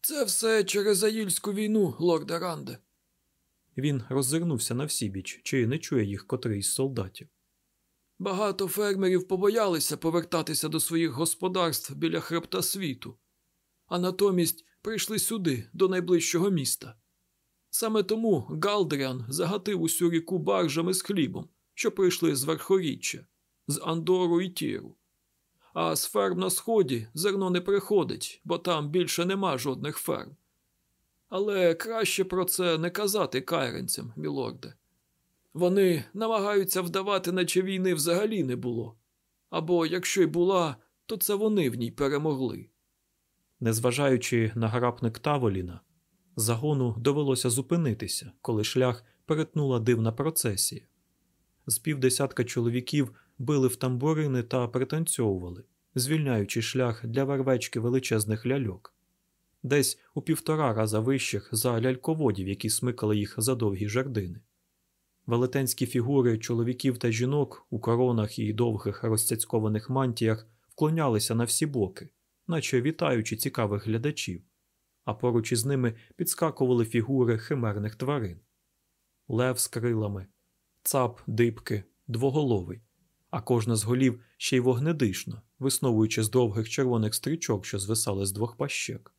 Це все через Аїльську війну, лорде Ранде. Він роззирнувся на всібіч, чи не чує їх котрий з солдатів. Багато фермерів побоялися повертатися до своїх господарств біля хребта світу, а натомість прийшли сюди, до найближчого міста. Саме тому Галдріан загатив усю ріку баржами з хлібом, що прийшли з верхоріччя, з Андору і Тіру. А з ферм на сході зерно не приходить, бо там більше нема жодних ферм. Але краще про це не казати кайренцям, мілорде. Вони намагаються вдавати, наче війни взагалі не було. Або якщо й була, то це вони в ній перемогли. Незважаючи на гарапник Таволіна, загону довелося зупинитися, коли шлях перетнула дивна процесія. З півдесятка чоловіків били в тамбурини та пританцьовували, звільняючи шлях для вервечки величезних ляльок, десь у півтора раза вищих за ляльководів, які смикали їх за довгі жердини. Велетенські фігури чоловіків та жінок у коронах і довгих розцяцькованих мантіях вклонялися на всі боки, наче вітаючи цікавих глядачів, а поруч із ними підскакували фігури химерних тварин лев з крилами, цап, дибки, двоголовий, а кожна з голів ще й вогнедишна, висновуючи з довгих червоних стрічок, що звисали з двох пащек.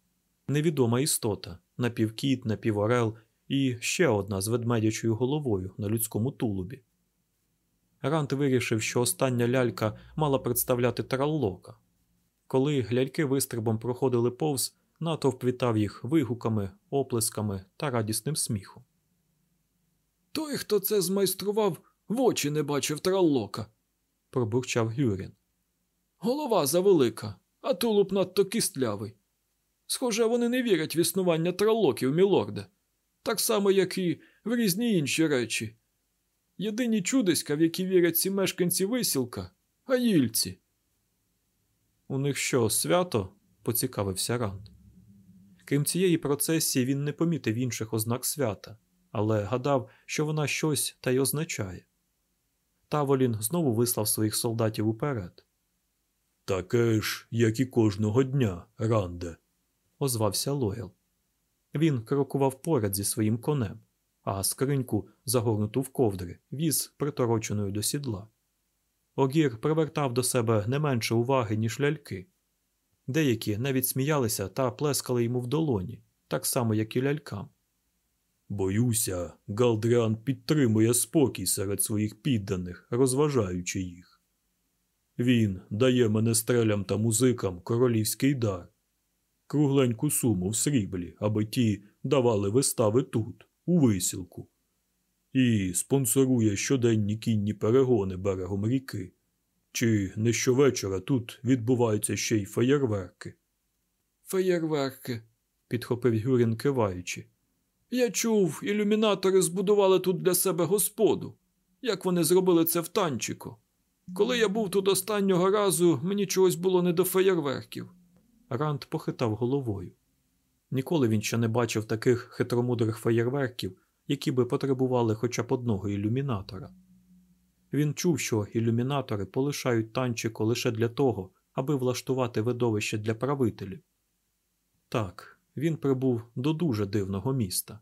Невідома істота напівкіт, напіворел і ще одна з ведмедячою головою на людському тулубі. Рант вирішив, що остання лялька мала представляти траллока. Коли ляльки вистрибом проходили повз, натовп вітав їх вигуками, оплесками та радісним сміхом. Той, хто це змайстрував, в очі не бачив траллока, пробурчав Гюрін. Голова завелика, а тулуб надто кістлявий. Схоже, вони не вірять в існування траллоків, мілорде, так само, як і в різні інші речі. Єдині чудеська, в які вірять ці мешканці висілка, аїльці. У них що, свято? поцікавився Ранд. Крім цієї процесії, він не помітив інших ознак свята, але гадав, що вона щось та й означає. Таволін знову вислав своїх солдатів уперед. Таке ж, як і кожного дня, Ранде, озвався Лойл. Він крокував поряд зі своїм конем, а скриньку, загорнуту в ковдри, віз притороченою до сідла. Огір привертав до себе не менше уваги, ніж ляльки. Деякі навіть сміялися та плескали йому в долоні, так само, як і лялькам. Боюся, Галдріан підтримує спокій серед своїх підданих, розважаючи їх. Він дає менестрелям та музикам королівський дар, кругленьку суму в сріблі, аби ті давали вистави тут, у висілку, і спонсорує щоденні кінні перегони берегом ріки. Чи не щовечора тут відбуваються ще й феєрверки? Феєрверки, підхопив Гюрін, киваючи. Я чув, ілюмінатори збудували тут для себе господу. Як вони зробили це в танчику. Коли я був тут останнього разу, мені чогось було не до феєрверків. Ранд похитав головою. Ніколи він ще не бачив таких хитромудрих феєрверків, які би потребували хоча б одного ілюмінатора. Він чув, що ілюмінатори полишають танчику лише для того, аби влаштувати видовище для правителів. Так, він прибув до дуже дивного міста.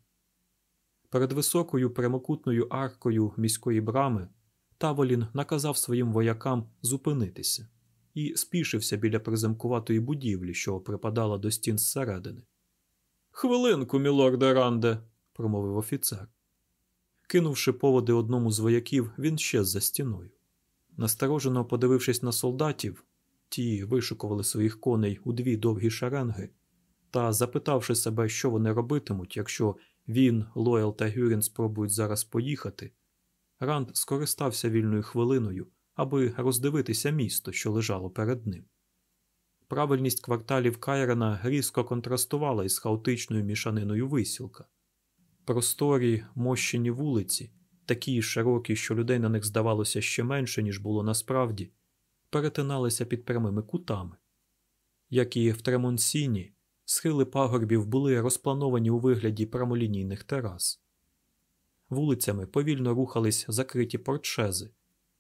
Перед високою прямокутною аркою міської брами Таволін наказав своїм воякам зупинитися і спішився біля приземкуватої будівлі, що припадала до стін зсередини. Хвилинку, мілорде Ранде, промовив офіцер. Кинувши поводи одному з вояків, він щез за стіною. Насторожено подивившись на солдатів, ті вишукували своїх коней у дві довгі шеренги, та запитавши себе, що вони робитимуть, якщо він, Лоял та Гюрін спробують зараз поїхати, Ранд скористався вільною хвилиною, аби роздивитися місто, що лежало перед ним. Правильність кварталів Кайрена різко контрастувала із хаотичною мішаниною висілка. Просторі, мощені вулиці, такі широкі, що людей на них здавалося ще менше, ніж було насправді, перетиналися під прямими кутами. Як і в Тремонсіні, схили пагорбів були розплановані у вигляді прямолінійних терас. Вулицями повільно рухались закриті портшези,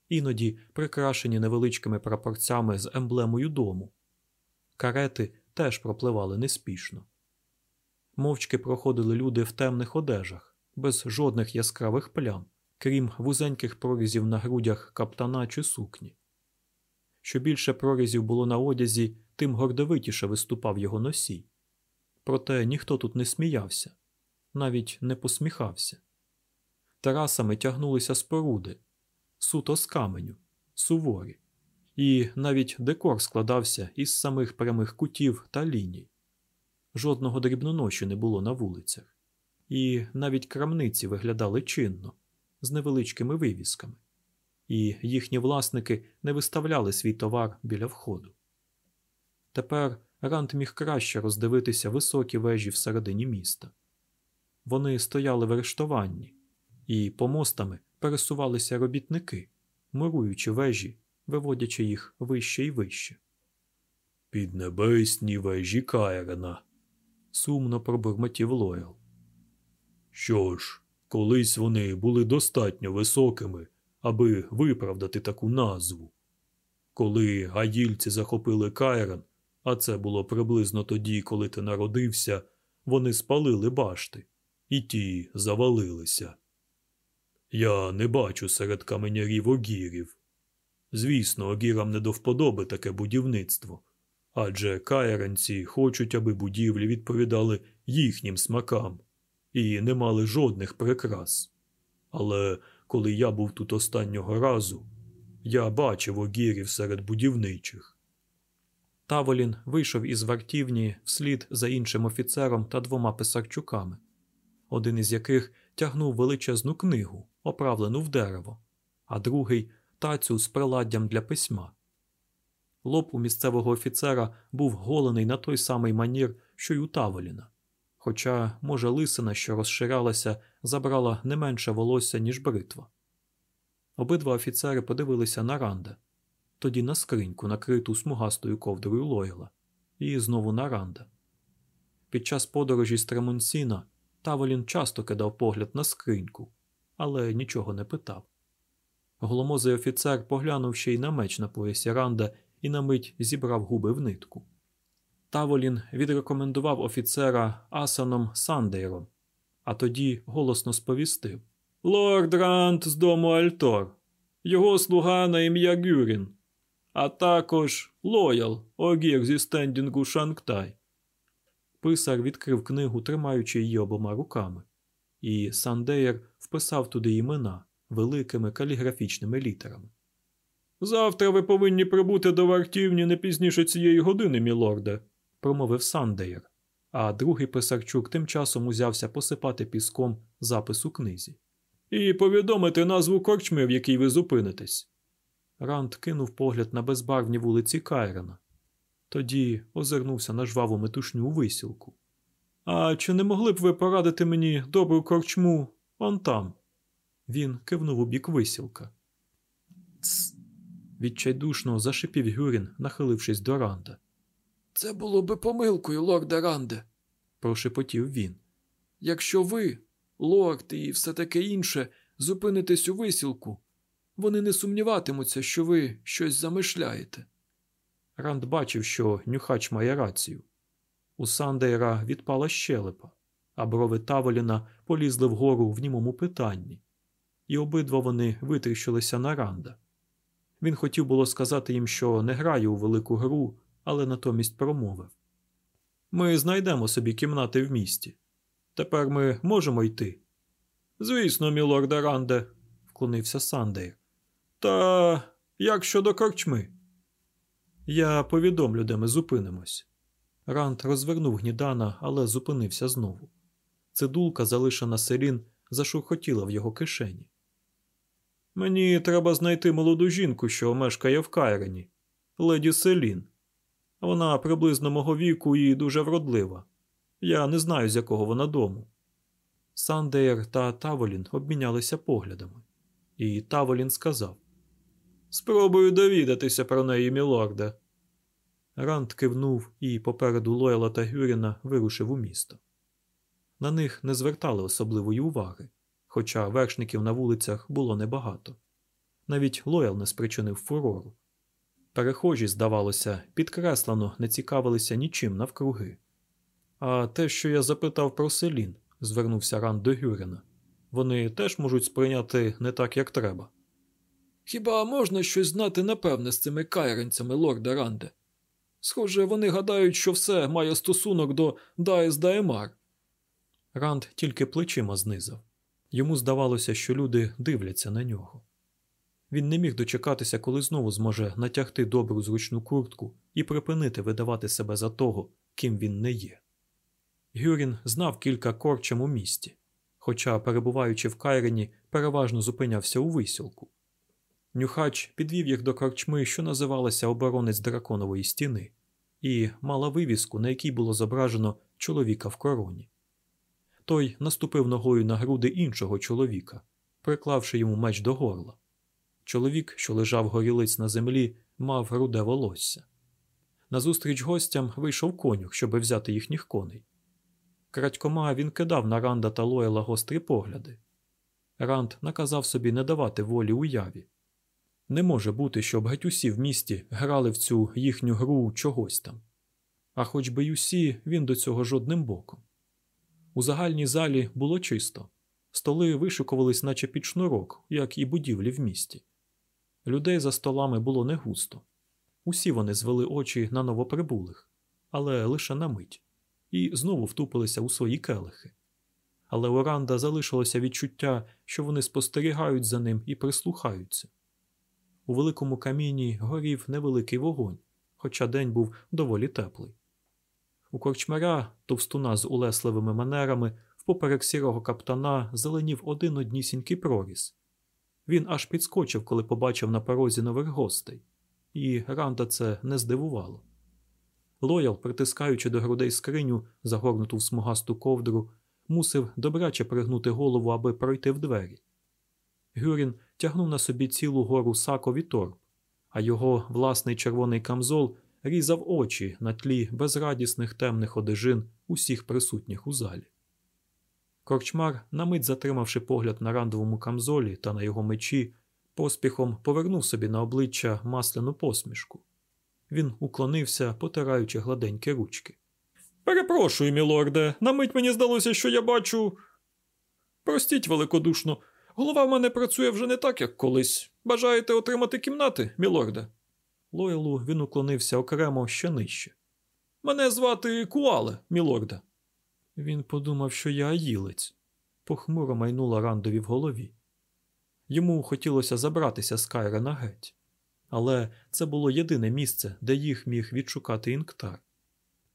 іноді прикрашені невеличкими прапорцями з емблемою дому. Карети теж пропливали неспішно. Мовчки проходили люди в темних одежах, без жодних яскравих плям, крім вузеньких прорізів на грудях каптана чи сукні. Що більше прорізів було на одязі, тим гордовитіше виступав його носій. Проте ніхто тут не сміявся, навіть не посміхався. Терасами тягнулися споруди, суто з каменю, суворі, і навіть декор складався із самих прямих кутів та ліній. Жодного дрібноноші не було на вулицях, і навіть крамниці виглядали чинно, з невеличкими вивісками, і їхні власники не виставляли свій товар біля входу. Тепер Рант міг краще роздивитися високі вежі всередині міста. Вони стояли в арештуванні, і помостами пересувалися робітники, муруючи вежі, виводячи їх вище і вище. Піднебесні вежі Кайрена, сумно пробурмотів Лоял. Що ж, колись вони були достатньо високими, аби виправдати таку назву. Коли гаїльці захопили Кайрен, а це було приблизно тоді, коли ти народився, вони спалили башти, і ті завалилися. Я не бачу серед каменярів огірів. Звісно, огірам не до вподоби таке будівництво, адже кайренці хочуть, аби будівлі відповідали їхнім смакам і не мали жодних прикрас. Але коли я був тут останнього разу, я бачив огірів серед будівничих. Таволін вийшов із вартівні вслід за іншим офіцером та двома писарчуками, один із яких тягнув величезну книгу, оправлену в дерево, а другий тацю з приладдям для письма. Лоб у місцевого офіцера був голений на той самий манір, що й у Таволіна. Хоча, може, лисина, що розширялася, забрала не менше волосся, ніж бритва. Обидва офіцери подивилися на Ранда, тоді на скриньку, накриту смугастою ковдрою Лойла, і знову на Ранда. Під час подорожі з Тремонсіна Таволін часто кидав погляд на скриньку, але нічого не питав. Голомозий офіцер поглянув ще й на меч на поясі Ранда і на мить зібрав губи в нитку. Таволін відрекомендував офіцера Асаном Сандейром, а тоді голосно сповістив Лорд Ранд з дому аль'Тор, його слуга на ім'я Гюрін, а також Лоял, огір зі стендінгу Шангтай. Писар відкрив книгу, тримаючи її обома руками, і Сандеєр вписав туди імена великими каліграфічними літерами. Завтра ви повинні прибути до вартівні не пізніше цієї години, мілорде, промовив Сандеєр, а другий писарчук тим часом узявся посипати піском запис у книзі. І повідомити назву корчми, в якій ви зупинитесь. Ранд кинув погляд на безбарвні вулиці Кайрена. Тоді озирнувся на жваву метушню висілку. А чи не могли б ви порадити мені добру корчму он там? Він кивнув у бік висілка. Цс. Відчайдушно зашипів Гюрін, нахилившись до Ранда. Це було би помилкою, лорде Ранде, прошепотів він. Якщо ви, лорд і все таке інше, зупинитесь у висілку, вони не сумніватимуться, що ви щось замишляєте. Ранд бачив, що нюхач має рацію. У Сандейра відпала щелепа, а брови Таволіна полізли вгору в німому питанні, і обидва вони витріщилися на Ранда. Він хотів було сказати їм, що не грає у велику гру, але натомість промовив Ми знайдемо собі кімнати в місті. Тепер ми можемо йти. Звісно, мілорде Ранде, вклонився Сандейр. Та як щодо корчми? Я повідомлю, де ми зупинимось. Ранд розвернув гнідана, але зупинився знову. Цидулка, залишена селін, зашурхотіла в його кишені. Мені треба знайти молоду жінку, що мешкає в Кайрені, леді Селін. Вона приблизно мого віку і дуже вродлива. Я не знаю, з якого вона дому. Сандеєр та Таволін обмінялися поглядами, і Таволін сказав Спробую довідатися про неї, мілорде. Ранд кивнув і попереду Лойла та Гюріна вирушив у місто. На них не звертали особливої уваги, хоча вершників на вулицях було небагато. Навіть Лоял не спричинив фурору. Перехожі, здавалося, підкреслено не цікавилися нічим навкруги. А те, що я запитав про селін, звернувся Ранд до Гюрена, вони теж можуть сприйняти не так, як треба. Хіба можна щось знати напевне з цими кайренцями, лорда Ранде? Схоже, вони гадають, що все має стосунок до Дайс Даемар. Ранд тільки плечима знизав. Йому здавалося, що люди дивляться на нього. Він не міг дочекатися, коли знову зможе натягти добру зручну куртку і припинити видавати себе за того, ким він не є. Гюрін знав кілька корчем у місті, хоча, перебуваючи в Кайрені, переважно зупинявся у висілку. Нюхач підвів їх до корчми, що називалася оборонець драконової стіни, і мала вивіску, на якій було зображено чоловіка в короні. Той наступив ногою на груди іншого чоловіка, приклавши йому меч до горла. Чоловік, що лежав горілиць на землі, мав руде волосся. Назустріч гостям вийшов конюх, щоби взяти їхніх коней. Крадькома він кидав на Ранда та Лоєла гострі погляди. Ранд наказав собі не давати волі уяві. Не може бути, щоб геть усі в місті грали в цю їхню гру чогось там. А хоч би й усі, він до цього жодним боком. У загальній залі було чисто, столи вишикувались, наче під шнурок, як і будівлі в місті. Людей за столами було не густо. Усі вони звели очі на новоприбулих, але лише на мить, і знову втупилися у свої келихи. Але у Ранда залишилося відчуття, що вони спостерігають за ним і прислухаються. У великому каміні горів невеликий вогонь, хоча день був доволі теплий. У корчмаря, товстуна з улесливими манерами, впоперек сірого каптана зеленів один однісінький проріз. Він аж підскочив, коли побачив на порозі нових гостей, і Ранда це не здивувало. Лоял, притискаючи до грудей скриню, загорнуту в смугасту ковдру, мусив добряче пригнути голову, аби пройти в двері. Гюрін тягнув на собі цілу гору сакові торб, а його власний червоний камзол різав очі на тлі безрадісних темних одежин усіх присутніх у залі. Корчмар, на мить затримавши погляд на рандовому камзолі та на його мечі, поспіхом повернув собі на обличчя масляну посмішку. Він уклонився, потираючи гладенькі ручки. Перепрошую, мілорде, на мить мені здалося, що я бачу. Простіть великодушно, голова в мене працює вже не так, як колись. Бажаєте отримати кімнати, мілорде? Лойлу він уклонився окремо ще нижче. Мене звати Куале, мілорде. Він подумав, що я аїлець. Похмуро майнула Рандові в голові. Йому хотілося забратися з Кайрена геть, але це було єдине місце, де їх міг відшукати інктар.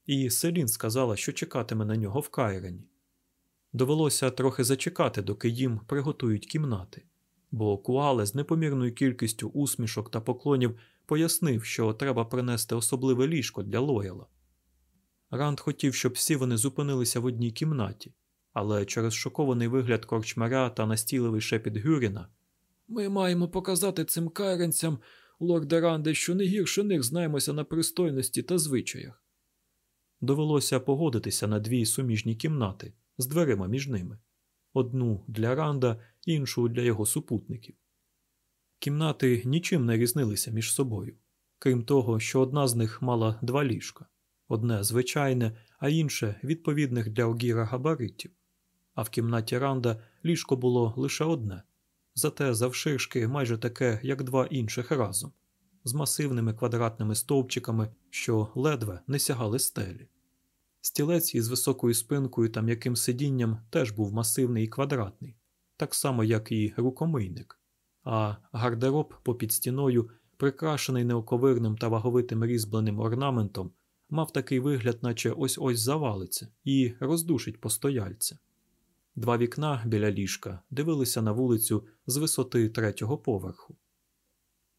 І Селін сказала, що чекатиме на нього в Кайрені. Довелося трохи зачекати, доки їм приготують кімнати, бо Куале з непомірною кількістю усмішок та поклонів пояснив, що треба принести особливе ліжко для Лояла. Ранд хотів, щоб всі вони зупинилися в одній кімнаті, але через шокований вигляд корчмаря та настійливий шепіт Гюріна Ми маємо показати цим кайренцям, лорде Ранде, що не гірше них знаємося на пристойності та звичаях. Довелося погодитися на дві суміжні кімнати з дверима між ними одну для Ранда, іншу для його супутників. Кімнати нічим не різнилися між собою, крім того, що одна з них мала два ліжка одне звичайне, а інше відповідних для огіра габаритів. А в кімнаті Ранда ліжко було лише одне, зате завширшки майже таке, як два інших разом, з масивними квадратними стовпчиками, що ледве не сягали стелі. Стілець із високою спинкою та м'яким сидінням теж був масивний і квадратний, так само, як і рукомийник, а гардероб попід стіною, прикрашений неоковирним та ваговитим різьбленим орнаментом, мав такий вигляд, наче ось ось завалиться, і роздушить постояльця. Два вікна біля ліжка дивилися на вулицю з висоти третього поверху.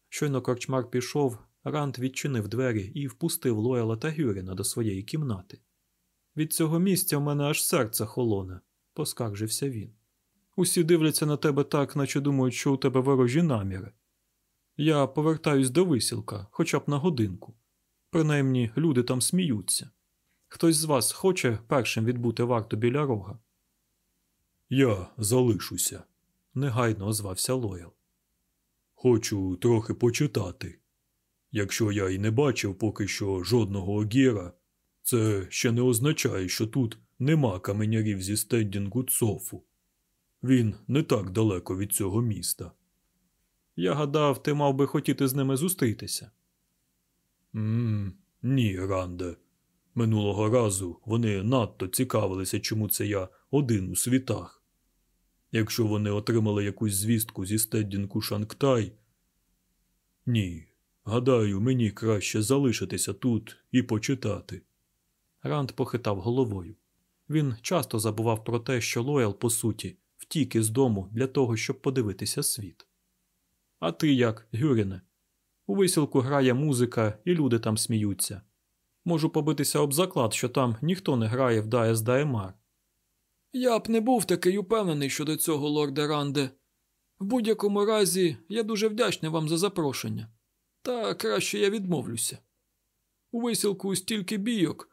Щойно корчмар пішов, Рант відчинив двері і впустив Лояла та Гюріна до своєї кімнати. Від цього місця в мене аж серце холоне, поскаржився він. Усі дивляться на тебе так, наче думають, що у тебе ворожі наміри. Я повертаюсь до висілка, хоча б на годинку. Принаймні, люди там сміються. Хтось з вас хоче першим відбути варту біля рога? Я залишуся, негайно озвався Лоял. Хочу трохи почитати. Якщо я й не бачив поки що жодного огіра, це ще не означає, що тут нема каменярів зі стендінгу Цофу. Він не так далеко від цього міста. Я гадав, ти мав би хотіти з ними зустрітися. Мм, ні, Ранде. Минулого разу вони надто цікавилися, чому це я один у світах. Якщо вони отримали якусь звістку зі стеддінку Шанктай. Ні, гадаю, мені краще залишитися тут і почитати. Ранд похитав головою. Він часто забував про те, що Лоял, по суті, втік із дому для того, щоб подивитися світ. А ти як, Гюріне? У висілку грає музика, і люди там сміються. Можу побитися об заклад, що там ніхто не грає в Даес Даемар. Я б не був такий упевнений щодо цього, лорде Ранде. В будь-якому разі, я дуже вдячний вам за запрошення. Та краще я відмовлюся. У висілку стільки бійок,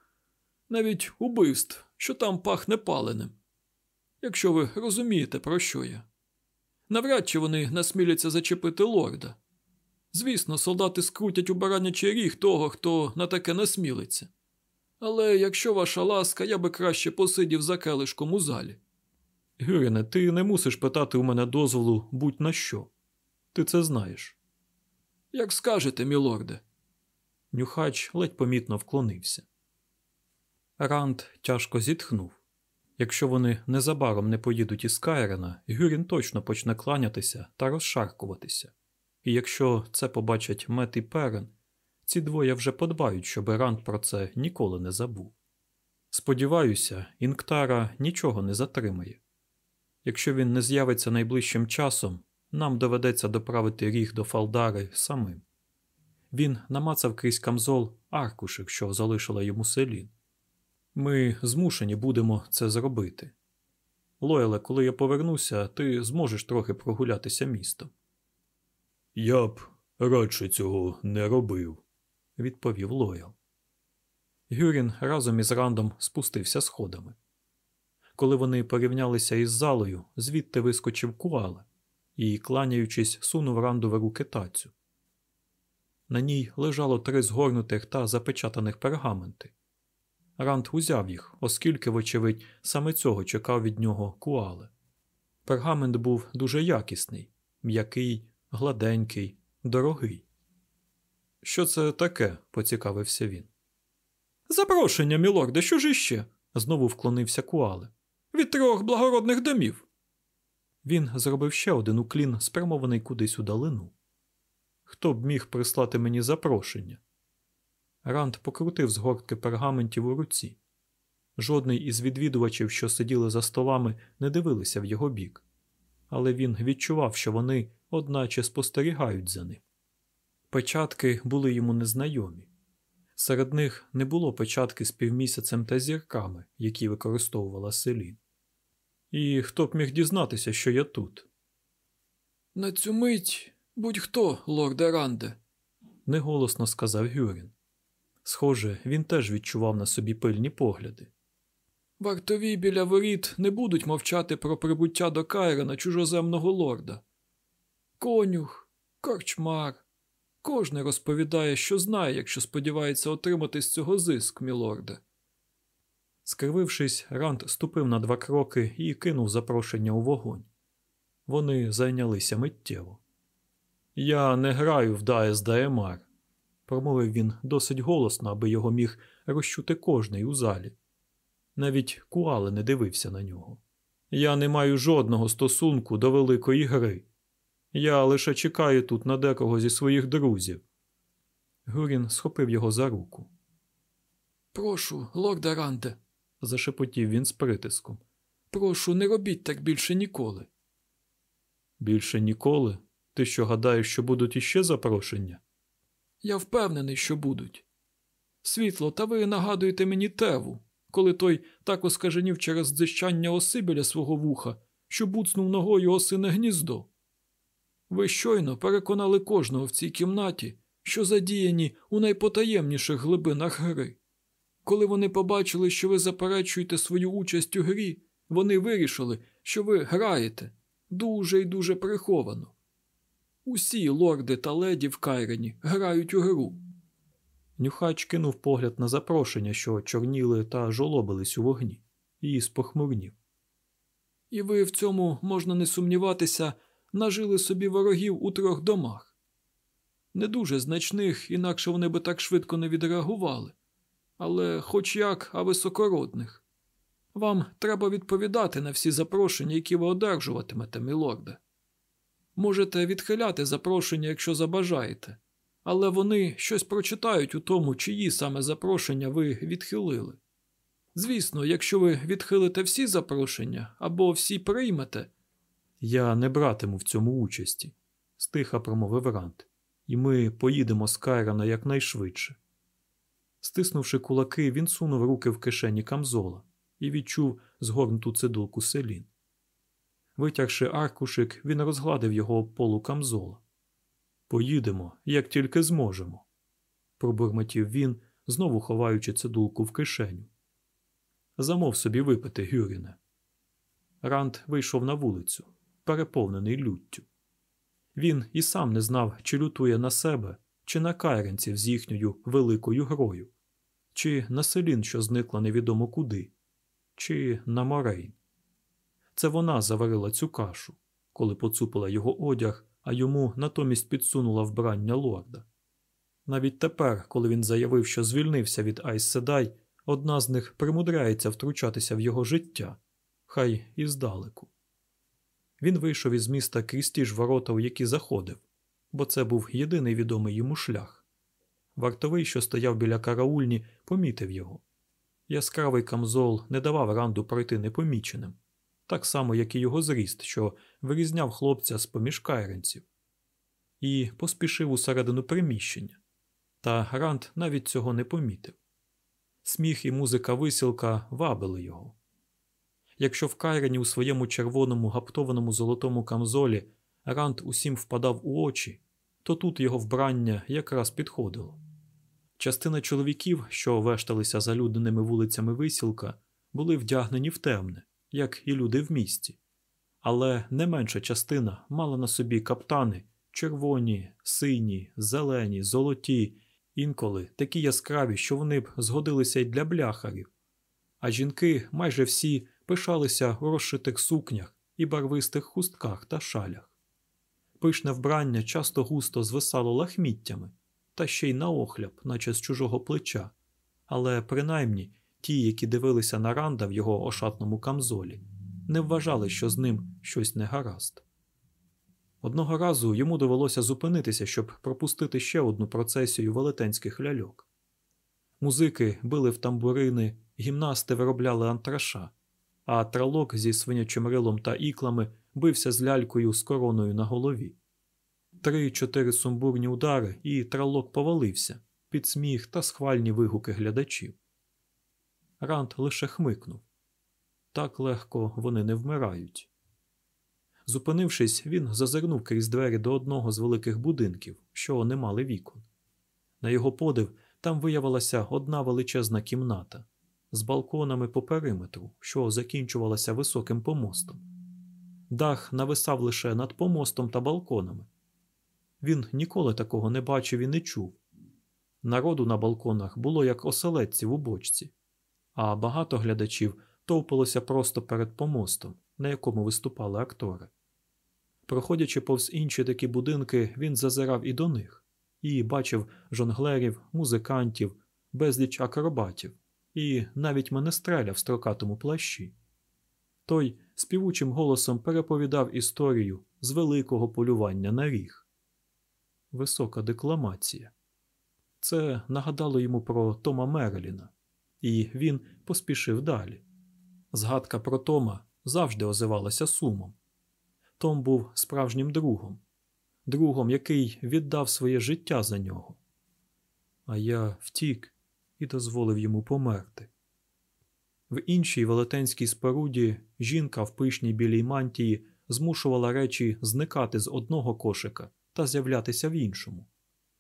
навіть убивств, що там пахне паленим. Якщо ви розумієте, про що я. Навряд чи вони насміляться зачепити лорда. Звісно, солдати скрутять у баранячий ріг того, хто на таке насмілиться. Але якщо ваша ласка, я би краще посидів за келишком у залі. Гюріне, ти не мусиш питати у мене дозволу будь на що. Ти це знаєш. Як скажете, мілорде. Нюхач ледь помітно вклонився. Ранд тяжко зітхнув. Якщо вони незабаром не поїдуть із Кайрена, Гюрін точно почне кланятися та розшаркуватися. І якщо це побачать Мет і Перен, ці двоє вже подбають, щоб Ранд про це ніколи не забув. Сподіваюся, Інктара нічого не затримає. Якщо він не з'явиться найближчим часом, нам доведеться доправити ріг до Фалдари самим. Він намацав крізь камзол аркушик, що залишила йому селін. Ми змушені будемо це зробити. Лойле, коли я повернуся, ти зможеш трохи прогулятися містом. Я б радше цього не робив, відповів Лоял. Гюрін разом із Рандом спустився сходами. Коли вони порівнялися із залою, звідти вискочив куале і, кланяючись, сунув рандове руки тацю. На ній лежало три згорнутих та запечатаних пергаменти. Ранд узяв їх, оскільки, вочевидь, саме цього чекав від нього куале. Пергамент був дуже якісний, м'який, гладенький, дорогий. Що це таке? поцікавився він. Запрошення, мілорде, що ж іще? знову вклонився куале. Від трьох благородних домів. Він зробив ще один уклін, спрямований кудись у далину. Хто б міг прислати мені запрошення? Ранд покрутив згортки пергаментів у руці. Жодний із відвідувачів, що сиділи за столами, не дивилися в його бік, але він відчував, що вони, одначе, спостерігають за ним. Печатки були йому незнайомі. Серед них не було печатки з півмісяцем та зірками, які використовувала селін. І хто б міг дізнатися, що я тут? На цю мить будь-хто, лорде Ранде, неголосно сказав Гюрін. Схоже, він теж відчував на собі пильні погляди. Вартові біля воріт не будуть мовчати про прибуття до Кайрена чужоземного лорда. Конюх, корчмар. Кожний розповідає, що знає, якщо сподівається отримати з цього зиск, мілорде. Скривившись, Ранд ступив на два кроки і кинув запрошення у вогонь. Вони зайнялися миттєво. Я не граю в Даес Даемар, промовив він досить голосно, аби його міг розчути кожний у залі. Навіть Куале не дивився на нього. Я не маю жодного стосунку до великої гри. Я лише чекаю тут на декого зі своїх друзів. Гурін схопив його за руку. Прошу, лорда Ранде, зашепотів він з притиском. Прошу, не робіть так більше ніколи. Більше ніколи? Ти що гадаєш, що будуть іще запрошення? Я впевнений, що будуть. Світло, та ви нагадуєте мені теву, коли той так оскаженів через дзищання оси біля свого вуха, що буцнув ногою осине гніздо. Ви щойно переконали кожного в цій кімнаті, що задіяні у найпотаємніших глибинах гри. Коли вони побачили, що ви заперечуєте свою участь у грі, вони вирішили, що ви граєте дуже і дуже приховано. Усі лорди та леді в Кайрені грають у гру. Нюхач кинув погляд на запрошення, що чорніли та жолобились у вогні, і спохмурнів. І ви в цьому, можна не сумніватися, нажили собі ворогів у трьох домах. Не дуже значних, інакше вони би так швидко не відреагували, але хоч як, а високородних. Вам треба відповідати на всі запрошення, які ви одержуватимете, мілорде. Можете відхиляти запрошення, якщо забажаєте, але вони щось прочитають у тому, чиї саме запрошення ви відхилили. Звісно, якщо ви відхилите всі запрошення або всі приймете, Я не братиму в цьому участі, стиха промовив Рант, і ми поїдемо з Кайрана якнайшвидше. Стиснувши кулаки, він сунув руки в кишені камзола і відчув згорнуту цидулку селін. Витягши аркушик, він розгладив його полу камзола. Поїдемо, як тільки зможемо, пробурмотів він, знову ховаючи цидулку в кишеню. Замов собі випити, Гюріне. Ранд вийшов на вулицю, переповнений люттю. Він і сам не знав, чи лютує на себе, чи на кайренців з їхньою великою грою, чи на селін, що зникла невідомо куди, чи на Морейн. Це вона заварила цю кашу, коли поцупила його одяг, а йому натомість підсунула вбрання лорда. Навіть тепер, коли він заявив, що звільнився від Айс Седай, одна з них примудряється втручатися в його життя, хай і здалеку. Він вийшов із міста крізь ті ж ворота, у які заходив, бо це був єдиний відомий йому шлях. Вартовий, що стояв біля караульні, помітив його. Яскравий камзол не давав ранду пройти непоміченим, так само, як і його зріст, що вирізняв хлопця з поміж кайренців, і поспішив усередину приміщення. Та Ранд навіть цього не помітив. Сміх і музика висілка вабили його. Якщо в Кайрені у своєму червоному гаптованому золотому камзолі Ранд усім впадав у очі, то тут його вбрання якраз підходило. Частина чоловіків, що вешталися залюдненими вулицями висілка, були вдягнені в темне, як і люди в місті, але не менша частина мала на собі каптани червоні, сині, зелені, золоті, інколи такі яскраві, що вони б згодилися й для бляхарів. А жінки майже всі пишалися у розшитих сукнях і барвистих хустках та шалях. Пишне вбрання часто густо звисало лахміттями, та ще й на охляб, наче з чужого плеча, але принаймні ті, які дивилися на Ранда в його ошатному камзолі, не вважали, що з ним щось негаразд. Одного разу йому довелося зупинитися, щоб пропустити ще одну процесію велетенських ляльок. Музики били в тамбурини, гімнасти виробляли антраша, а тралок зі свинячим рилом та іклами бився з лялькою з короною на голові. Три-чотири сумбурні удари, і тралок повалився під сміх та схвальні вигуки глядачів. Ранд лише хмикнув так легко вони не вмирають. Зупинившись, він зазирнув крізь двері до одного з великих будинків, що не мали вікон. На його подив там виявилася одна величезна кімната з балконами по периметру, що закінчувалася високим помостом. Дах нависав лише над помостом та балконами. Він ніколи такого не бачив і не чув. Народу на балконах було як оселедців у бочці, а багато глядачів товпилося просто перед помостом, на якому виступали актори. Проходячи повз інші такі будинки, він зазирав і до них, і бачив жонглерів, музикантів, безліч акробатів, і навіть менестреля в строкатому плащі. Той співучим голосом переповідав історію з великого полювання на ріг. Висока декламація. Це нагадало йому про Тома Мерліна, і він поспішив далі. Згадка про Тома завжди озивалася сумом. Том був справжнім другом, другом, який віддав своє життя за нього. А я втік і дозволив йому померти. В іншій велетенській споруді жінка в пишній білій мантії змушувала речі зникати з одного кошика та з'являтися в іншому,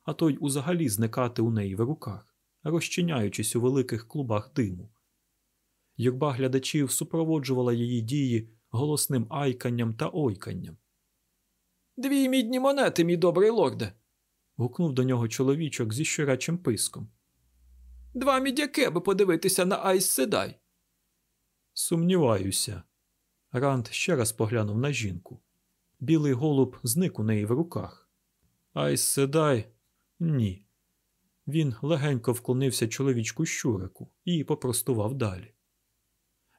а той узагалі зникати у неї в руках, розчиняючись у великих клубах диму. Юрба глядачів супроводжувала її дії голосним айканням та ойканням. Дві мідні монети, мій добрий лорде. гукнув до нього чоловічок зі щурячим писком. Два мідяки, аби подивитися на Айс Седай. Сумніваюся. Ранд ще раз поглянув на жінку. Білий голуб зник у неї в руках. Айс Седай ні. Він легенько вклонився чоловічку щурику і попростував далі.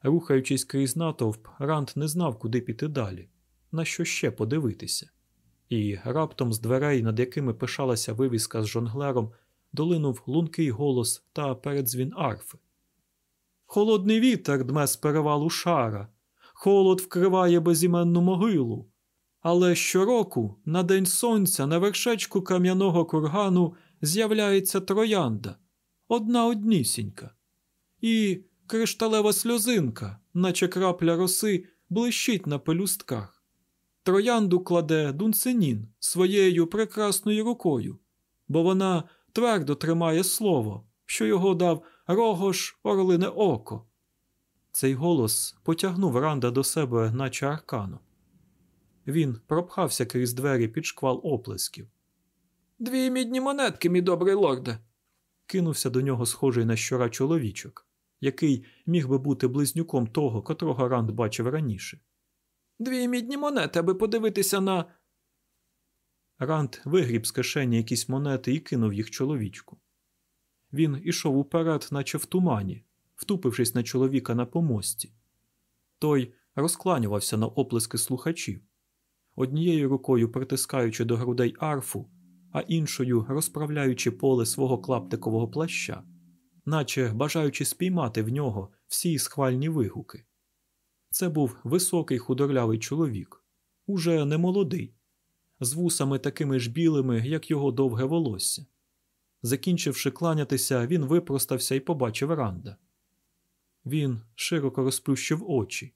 Рухаючись крізь натовп, Ранд не знав, куди піти далі, на що ще подивитися. І раптом з дверей, над якими пишалася вивіска з жонглером, долинув лункий голос та передзвін арфи. Холодний вітер дме з перевалу шара, холод вкриває безіменну могилу. Але щороку, на день сонця, на вершечку кам'яного кургану з'являється троянда, одна однісінька. І кришталева сльозинка, наче крапля роси, блищить на пелюстках. Троянду кладе Дунсенін своєю прекрасною рукою, бо вона твердо тримає слово, що його дав Рогош Орлине Око. Цей голос потягнув Ранда до себе, наче арканом. Він пропхався крізь двері під шквал оплесків. Дві мідні монетки, мій добрий лорде. Кинувся до нього схожий на щора чоловічок, який міг би бути близнюком того, котрого Ранд бачив раніше. Дві мідні монети, аби подивитися на. Ранд вигріб з кишені якісь монети і кинув їх чоловічку. Він ішов уперед, наче в тумані, втупившись на чоловіка на помості. Той розкланювався на оплески слухачів, однією рукою притискаючи до грудей арфу, а іншою розправляючи поле свого клаптикового плаща, наче бажаючи спіймати в нього всі схвальні вигуки. Це був високий худорлявий чоловік, уже не молодий, з вусами такими ж білими, як його довге волосся. Закінчивши кланятися, він випростався і побачив Ранда. Він широко розплющив очі,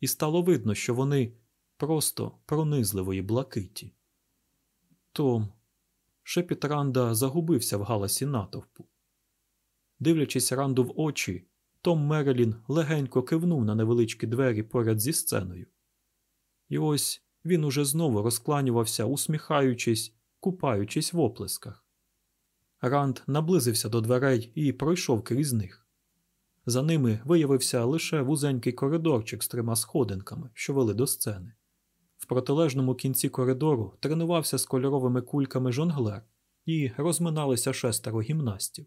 і стало видно, що вони просто пронизливої блакиті. Том, шепіт Ранда загубився в галасі натовпу. Дивлячись Ранду в очі, Том Мерелін легенько кивнув на невеличкі двері поряд зі сценою. І ось він уже знову розкланювався, усміхаючись, купаючись в оплесках. Ранд наблизився до дверей і пройшов крізь них. За ними виявився лише вузенький коридорчик з трьома сходинками, що вели до сцени. В протилежному кінці коридору тренувався з кольоровими кульками жонглер і розминалися шестеро гімнастів.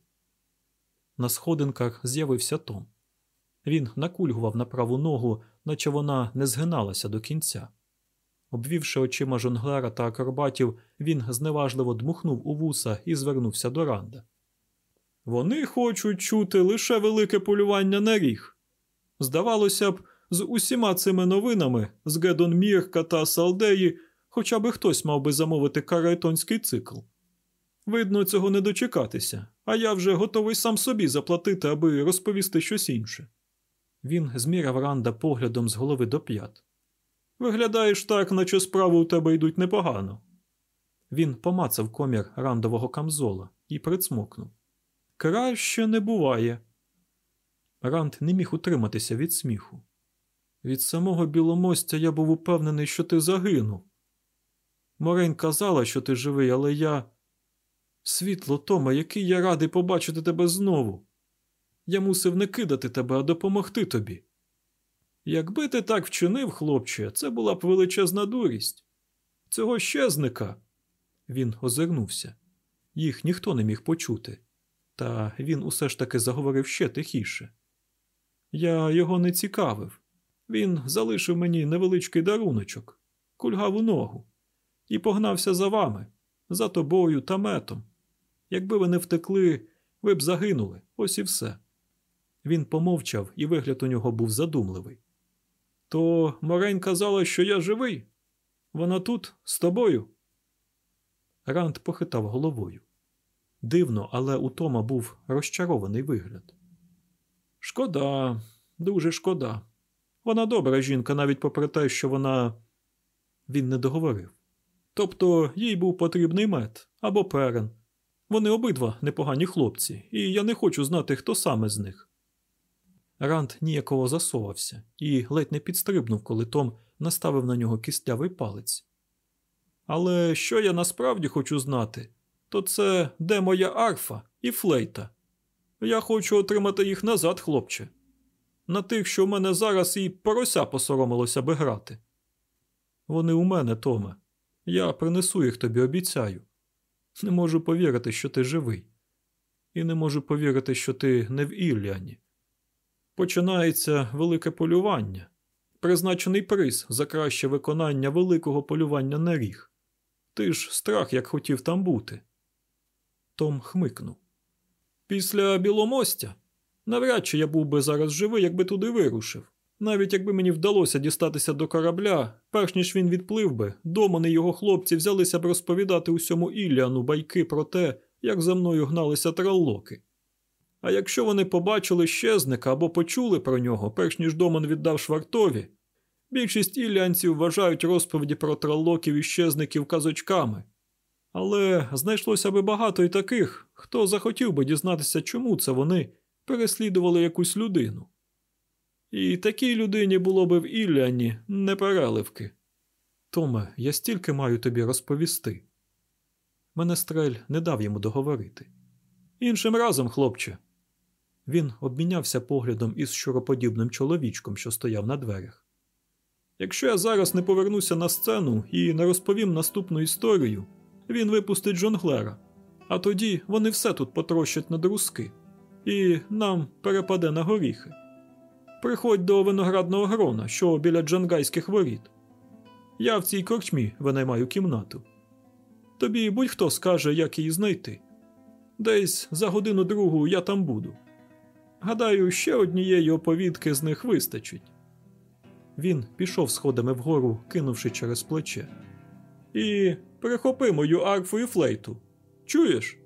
На сходинках з'явився Том. Він накульгував на праву ногу, наче вона не згиналася до кінця. Обвівши очима жонглера та акробатів, він зневажливо дмухнув у вуса і звернувся до Ранда. Вони хочуть чути лише велике полювання на ріг. Здавалося б, з усіма цими новинами, з Гедон Мірка та Салдеї, хоча би хтось мав би замовити карайтонський цикл. Видно, цього не дочекатися, а я вже готовий сам собі заплатити, аби розповісти щось інше. Він зміряв Ранда поглядом з голови до п'ят. Виглядаєш так, наче справи у тебе йдуть непогано. Він помацав комір рандового камзола і прицмокнув. Краще не буває. Ранд не міг утриматися від сміху. Від самого біломостя я був упевнений, що ти загинув. Морень казала, що ти живий, але я. Світло, Тома, який я радий побачити тебе знову. Я мусив не кидати тебе, а допомогти тобі. Якби ти так вчинив, хлопче, це була б величезна дурість. Цього щезника. Він озирнувся. Їх ніхто не міг почути, та він усе ж таки заговорив ще тихіше. Я його не цікавив. Він залишив мені невеличкий даруночок, кульгаву ногу, і погнався за вами, за тобою та метом. Якби ви не втекли, ви б загинули, ось і все. Він помовчав, і вигляд у нього був задумливий. То Морейн казала, що я живий. Вона тут, з тобою. Ранд похитав головою. Дивно, але у Тома був розчарований вигляд. Шкода, дуже шкода. Вона добра жінка, навіть попри те, що вона. Він не договорив. Тобто їй був потрібний мед або перен. Вони обидва непогані хлопці, і я не хочу знати, хто саме з них. Ранд ніяково засовався і ледь не підстрибнув, коли Том наставив на нього кістлявий палець. Але що я насправді хочу знати, то це де моя арфа і флейта. Я хочу отримати їх назад, хлопче. На тих, що в мене зараз і порося посоромилося би грати. Вони у мене, Томе. Я принесу їх тобі, обіцяю. Не можу повірити, що ти живий. І не можу повірити, що ти не в Ілліані. Починається велике полювання, призначений приз за краще виконання великого полювання на ріг. Ти ж страх, як хотів там бути. Том хмикнув. Після Біломостя навряд чи я був би зараз живий, якби туди вирушив. Навіть якби мені вдалося дістатися до корабля, перш ніж він відплив би, домани його хлопці взялися б розповідати усьому Ілліану байки про те, як за мною гналися траллоки. А якщо вони побачили щезника або почули про нього, перш ніж Доман віддав швартові, більшість іллянців вважають розповіді про траллоків і щезників казочками. Але знайшлося би багато і таких, хто захотів би дізнатися, чому це вони переслідували якусь людину. І такій людині було би в Ілляні не переливки. Томе, я стільки маю тобі розповісти. Менестрель не дав йому договорити. Іншим разом, хлопче. Він обмінявся поглядом із щуроподібним чоловічком, що стояв на дверях. Якщо я зараз не повернуся на сцену і не розповім наступну історію, він випустить жонглера, а тоді вони все тут потрощать на друзки, і нам перепаде на горіхи. Приходь до виноградного грона, що біля джангайських воріт. Я в цій корчмі винаймаю кімнату. Тобі будь-хто скаже, як її знайти. Десь за годину другу я там буду. Гадаю, ще однієї оповідки з них вистачить. Він пішов сходами вгору, кинувши через плече. І прихопи мою арфу і флейту. Чуєш?